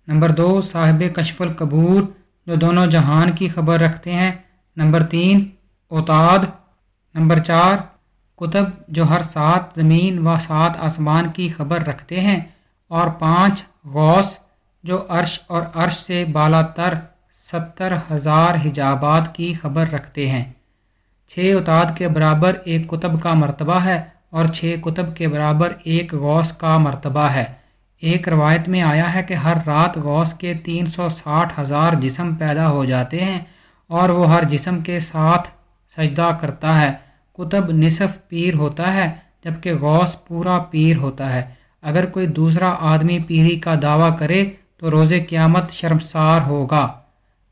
نمبر دو، صاحب کشف القبور، جو دونوں جہان کی خبر رکھتے ہیں۔ نمبر تین اوتاد نمبر چار، کتب، جو ہر سات زمین و سات آسمان کی خبر رکھتے ہیں۔ اور پانچ، غوث، جو عرش اور عرش سے بالا تر ستر ہزار حجابات کی خبر رکھتے ہیں۔ چھ اتاد کے برابر ایک کتب کا مرتبہ ہے اور چھ، کتب کے برابر ایک غوث کا مرتبہ ہے۔ ایک روایت میں آیا ہے کہ ہر رات غوث کے تین سو ساٹھ ہزار جسم پیدا ہو جاتے ہیں اور وہ ہر جسم کے ساتھ سجدہ کرتا ہے۔ کتب نصف پیر ہوتا ہے جبکہ غوث پورا پیر ہوتا ہے۔ اگر کوئی دوسرا آدمی پیری کا دعویٰ کرے تو روز قیامت شرمسار ہوگا۔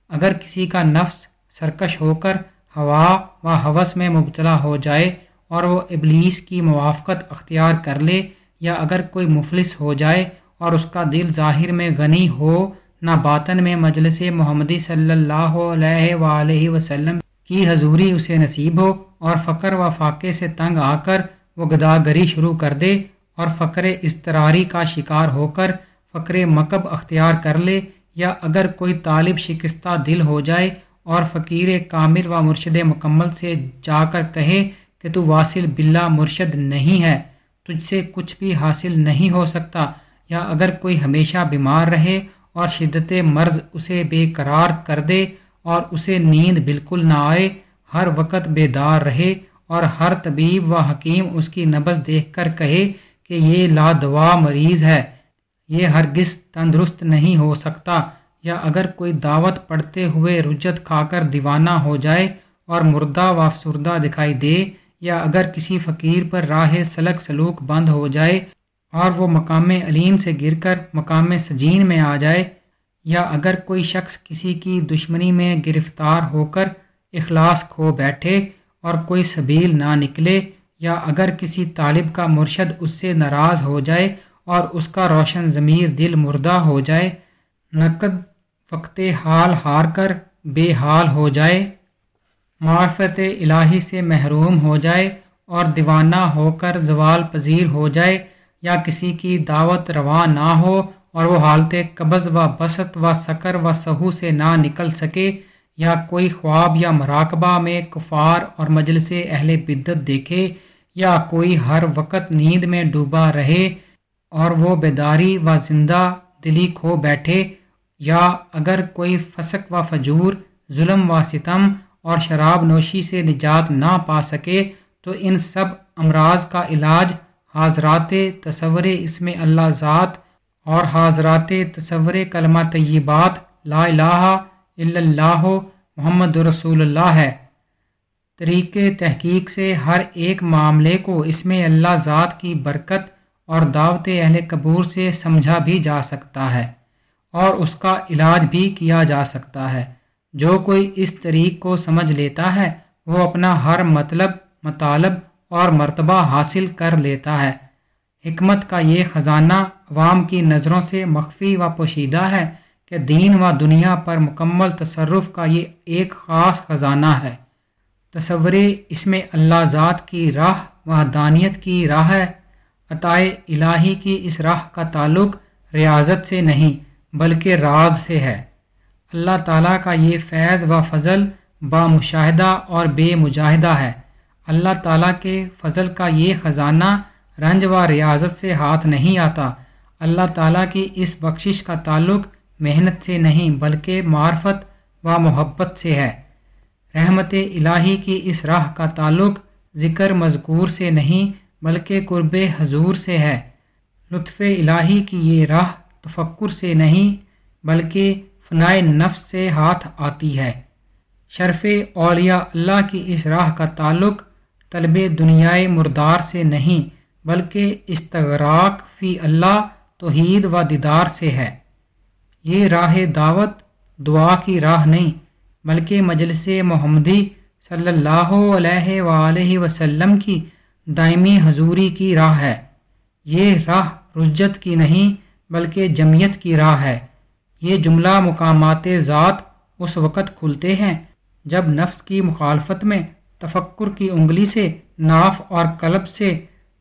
اگر کسی کا نفس سرکش ہو کر ہوا و حوث میں مبتلا ہو جائے اور وہ ابلیس کی موافقت اختیار کر لے یا اگر کوئی مفلس ہو جائے اور اس کا دل ظاہر میں غنی ہو، نہ باطن میں مجلس محمدی صلی اللہ علیہ وآلہ وسلم کی حضوری اسے نصیب ہو اور فقر و فاقے سے تنگ آ کر وہ گداگری شروع کر دے اور فقر اضطراری کا شکار ہو کر فقر مکب اختیار کر لے یا اگر کوئی طالب شکستہ دل ہو جائے اور فقیر کامل و مرشد مکمل سے جا کر کہے کہ تو واصل بلا مرشد نہیں ہے۔ تجھ سے کچھ بھی حاصل نہیں ہو سکتا، یا اگر کوئی ہمیشہ بیمار رہے اور شدت مرض اسے بے قرار کر دے اور اسے نیند بالکل نہ آئے، ہر وقت بیدار رہے اور ہر طبیب و حکیم اس کی نبز دیکھ کر کہے کہ یہ لا دوا مریض ہے، یہ ہرگز تندرست نہیں ہو سکتا۔ یا اگر کوئی دعوت پڑھتے ہوئے رجت کھا کر دیوانہ ہو جائے اور مردہ و افسردہ دکھائی دے یا اگر کسی فقیر پر راہ سلک سلوک بند ہو جائے اور وہ مقام علیم سے گر کر مقام سجین میں آ جائے یا اگر کوئی شخص کسی کی دشمنی میں گرفتار ہو کر اخلاص کھو بیٹھے اور کوئی سبیل نہ نکلے یا اگر کسی طالب کا مرشد اس سے ناراض ہو جائے اور اس کا روشن ضمیر دل مردہ ہو جائے، نقد وقت حال ہار کر بے حال ہو جائے۔ معرفت الہی سے محروم ہو جائے اور دیوانہ ہو کر زوال پذیر ہو جائے یا کسی کی دعوت رواں نہ ہو اور وہ حالت قبض و بسط و سکر و سہو سے نہ نکل سکے یا کوئی خواب یا مراقبہ میں کفار اور مجلس اہل بدت دیکھے یا کوئی ہر وقت نیند میں ڈوبا رہے اور وہ بیداری و زندہ دلی کھو بیٹھے یا اگر کوئی فسق و فجور، ظلم و ستم اور شراب نوشی سے نجات نہ پا سکے تو ان سب امراض کا علاج حاضرات تصور اسم اللہ ذات اور حاضرات تصور کلمہ طیبات لا الہ الا اللہ محمد رسول اللہ ہے۔ طریقے تحقیق سے ہر ایک معاملے کو اس میں اللہ ذات کی برکت اور دعوت اہل قبور سے سمجھا بھی جا سکتا ہے اور اس کا علاج بھی کیا جا سکتا ہے۔ جو کوئی اس طریق کو سمجھ لیتا ہے، وہ اپنا ہر مطلب مطالب اور مرتبہ حاصل کر لیتا ہے۔ حکمت کا یہ خزانہ عوام کی نظروں سے مخفی و پوشیدہ ہے کہ دین و دنیا پر مکمل تصرف کا یہ ایک خاص خزانہ ہے۔ تصور اس میں اللہ ذات کی راہ و دانیت کی راہ ہے۔ عطائے الہی کی اس راہ کا تعلق ریاضت سے نہیں، بلکہ راز سے ہے۔ اللہ تعالیٰ کا یہ فیض و فضل با مشاہدہ اور بے مجاہدہ ہے۔ اللہ تعالیٰ کے فضل کا یہ خزانہ رنج و ریاضت سے ہاتھ نہیں آتا۔ اللہ تعالیٰ کی اس بخشش کا تعلق محنت سے نہیں بلکہ معرفت و محبت سے ہے۔ رحمت الہی کی اس راہ کا تعلق ذکر مذکور سے نہیں بلکہ قرب حضور سے ہے۔ لطف الہی کی یہ راہ تفکر سے نہیں بلکہ فنائے نفس سے ہاتھ آتی ہے۔ شرف اولیاء اللہ کی اس راہ کا تعلق طلب دنیائے مردار سے نہیں، بلکہ استغراق فی اللہ، توحید و دیدار سے ہے۔ یہ راہ دعوت دعا کی راہ نہیں، بلکہ مجلس محمدی صلی اللہ علیہ وآلہ وسلم کی دائمی حضوری کی راہ ہے۔ یہ راہ رجت کی نہیں، بلکہ جمعیت کی راہ ہے۔ یہ جملہ مقامات ذات اس وقت کھلتے ہیں جب نفس کی مخالفت میں تفکر کی انگلی سے، ناف اور قلب سے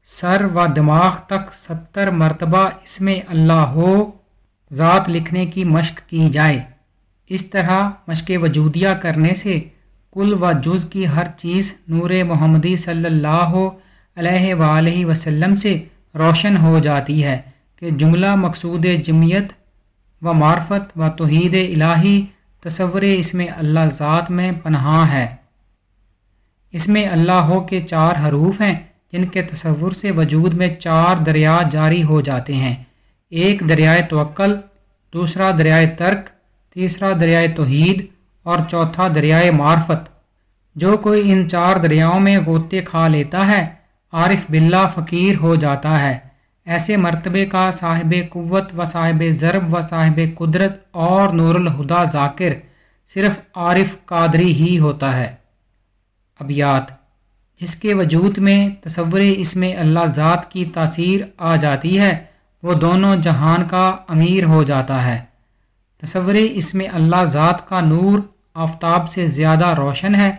سر و دماغ تک ستر مرتبہ اس میں اللہ ہو ذات لکھنے کی مشق کی جائے۔ اس طرح مشق وجودیہ کرنے سے کل و جز کی ہر چیز نور محمدی صلی اللہ علیہ وآلہ وسلم سے روشن ہو جاتی ہے کہ جملہ مقصود جمعیت و معرفت و توحید الہی تصور اس میں اللہ ذات میں پنہا ہے۔ اس میں اللہ ہو کے چار حروف ہیں جن کے تصور سے وجود میں چار دریا جاری ہو جاتے ہیں۔ ایک دریائے توکل، دوسرا دریائے ترک، تیسرا دریائے توحید اور چوتھا دریائے معرفت۔ جو کوئی ان چار دریاؤں میں غوطے کھا لیتا ہے، عارف باللہ فقیر ہو جاتا ہے۔ ایسے مرتبے کا صاحب قوت و صاحب ضرب و صاحب قدرت اور نور الہدا ذاکر صرف عارف قادری ہی ہوتا ہے۔ ابیات جس کے وجود میں تصور اس میں اللہ ذات کی تاثیر آ جاتی ہے، وہ دونوں جہان کا امیر ہو جاتا ہے۔ تصور اس میں اللہ ذات کا نور آفتاب سے زیادہ روشن ہے،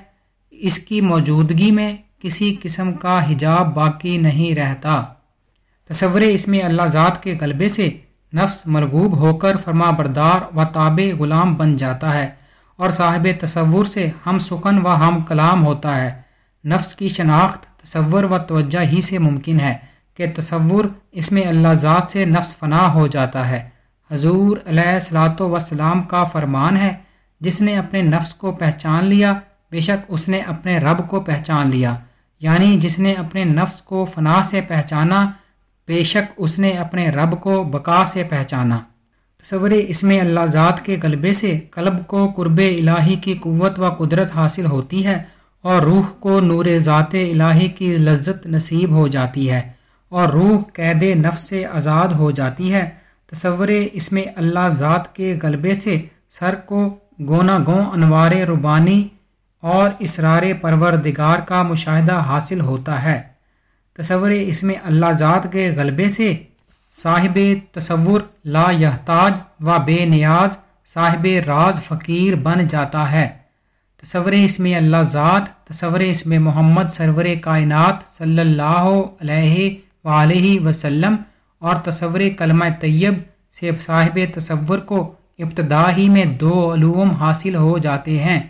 اس کی موجودگی میں کسی قسم کا حجاب باقی نہیں رہتا۔ تصور اس میں اللہ ذات کے غلبے سے نفس مرغوب ہو کر فرما بردار و تاب غلام بن جاتا ہے اور صاحب تصور سے ہم سکن و ہم کلام ہوتا ہے۔ نفس کی شناخت تصور و توجہ ہی سے ممکن ہے کہ تصور اس میں اللہ ذات سے نفس فنا ہو جاتا ہے۔ حضور علیہ السلاۃ وسلام کا فرمان ہے، جس نے اپنے نفس کو پہچان لیا، بے شک اس نے اپنے رب کو پہچان لیا۔ یعنی جس نے اپنے نفس کو فنا سے پہچانا بے شک اس نے اپنے رب کو بقا سے پہچانا۔ تصور اس میں اللہ ذات کے غلبے سے قلب کو قرب الہی کی قوت و قدرت حاصل ہوتی ہے اور روح کو نور ذات الہی کی لذت نصیب ہو جاتی ہے اور روح قید نفس سے آزاد ہو جاتی ہے۔ تصور اس میں اللہ ذات کے غلبے سے سر کو گونا گوں انوار ربانی اور اسرار پروردگار کا مشاہدہ حاصل ہوتا ہے۔ تصور اس میں اللہ ذات کے غلبے سے صاحب تصور لا یحتاج و بے نیاز صاحب راز فقیر بن جاتا ہے۔ تصور اس میں اللہ ذات، تصور اس میں محمد سرور کائنات صلی اللہ علیہ وآلہ وسلم اور تصور کلمہ طیب سے صاحب تصور کو ابتدا ہی میں دو علوم حاصل ہو جاتے ہیں۔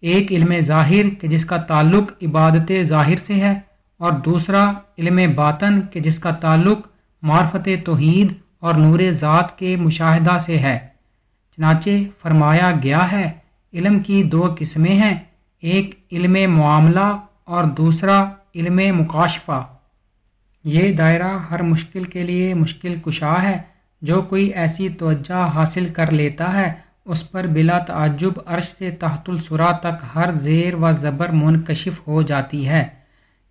ایک علم ظاہر کہ جس کا تعلق عبادت ظاہر سے ہے اور دوسرا، علم باطن کہ جس کا تعلق معرفت توحید اور نور ذات کے مشاہدہ سے ہے۔ چنانچہ، فرمایا گیا ہے، علم کی دو قسمیں ہیں، ایک علم معاملہ اور دوسرا علم مکاشفہ۔ یہ دائرہ ہر مشکل کے لیے مشکل کشا ہے، جو کوئی ایسی توجہ حاصل کر لیتا ہے، اس پر بلا تعجب عرش سے تحت السرا تک ہر زیر و زبر منکشف ہو جاتی ہے۔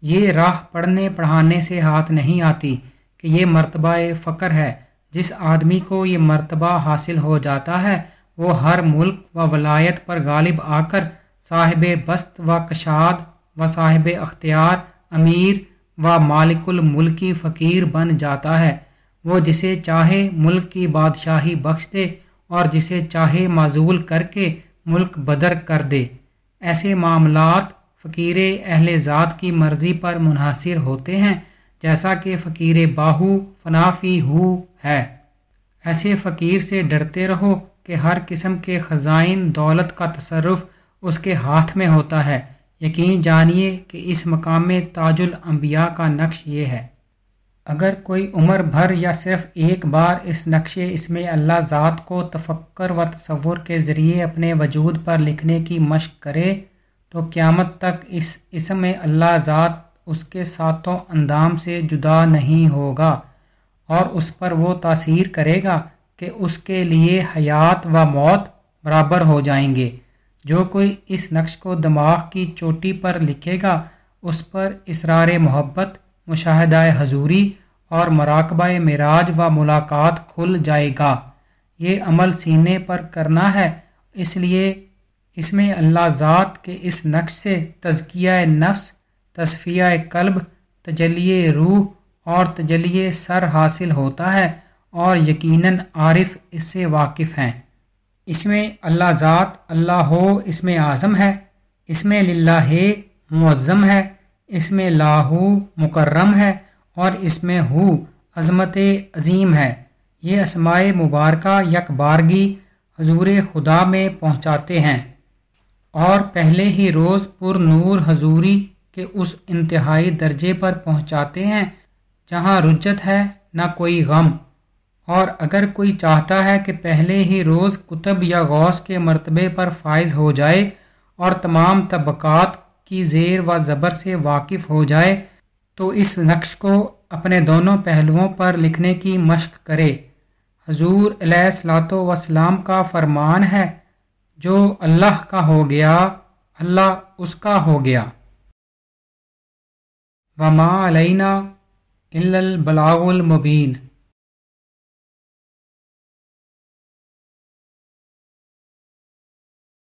یہ راہ پڑھنے پڑھانے سے ہاتھ نہیں آتی کہ یہ مرتبہ فقر ہے۔ جس آدمی کو یہ مرتبہ حاصل ہو جاتا ہے، وہ ہر ملک و ولایت پر غالب آ کر صاحب بست و کشاد و صاحب اختیار، امیر و مالک الملکی فقیر بن جاتا ہے۔ وہ جسے چاہے ملک کی بادشاہی بخش دے اور جسے چاہے معذول کر کے ملک بدر کر دے۔ ایسے معاملات فقیر اہل ذات کی مرضی پر منحصر ہوتے ہیں، جیسا کہ فقیر باہو فنافی ہو ہے۔ ایسے فقیر سے ڈرتے رہو کہ ہر قسم کے خزائن، دولت کا تصرف اس کے ہاتھ میں ہوتا ہے۔ یقین جانیے کہ اس مقام میں تاج الانبیاء کا نقش یہ ہے۔ اگر کوئی عمر بھر یا صرف ایک بار اس نقش اس میں اللہ ذات کو تفکر و تصور کے ذریعے اپنے وجود پر لکھنے کی مشق کرے تو قیامت تک اس اسم اللہ ذات اس کے ساتوں اندام سے جدا نہیں ہوگا اور اس پر وہ تاثیر کرے گا کہ اس کے لیے حیات و موت برابر ہو جائیں گے۔ جو کوئی اس نقش کو دماغ کی چوٹی پر لکھے گا، اس پر اسرار محبت، مشاہدہ حضوری اور مراقبہ معراج و ملاقات کھل جائے گا۔ یہ عمل سینے پر کرنا ہے، اس لیے اس میں اللہ ذات کے اس نقش سے تزکیہ نفس، تصفیہ قلب، تجلی روح اور تجلی سر حاصل ہوتا ہے اور یقیناً عارف اس سے واقف ہیں۔ اس میں اللہ ذات، اللہ ہو، اس میں اعظم ہے، اس میں للہ معظم ہے، اس میں لاہو مکرم ہے اور اس میں ہو عظمت عظیم ہے۔ یہ اسمائے مبارکہ یک بارگی حضور خدا میں پہنچاتے ہیں۔ اور پہلے ہی روز پر نور حضوری کے اس انتہائی درجے پر پہنچاتے ہیں جہاں رجت ہے نہ کوئی غم۔ اور اگر کوئی چاہتا ہے کہ پہلے ہی روز کتب یا غوث کے مرتبے پر فائز ہو جائے اور تمام طبقات کی زیر و زبر سے واقف ہو جائے، تو اس نقش کو اپنے دونوں پہلوؤں پر لکھنے کی مشق کرے۔ حضور علیہ السلاۃ وسلام کا فرمان ہے جو اللہ کا ہو گیا اللہ اس کا ہو گیا۔ وما علینا البلاغ المبین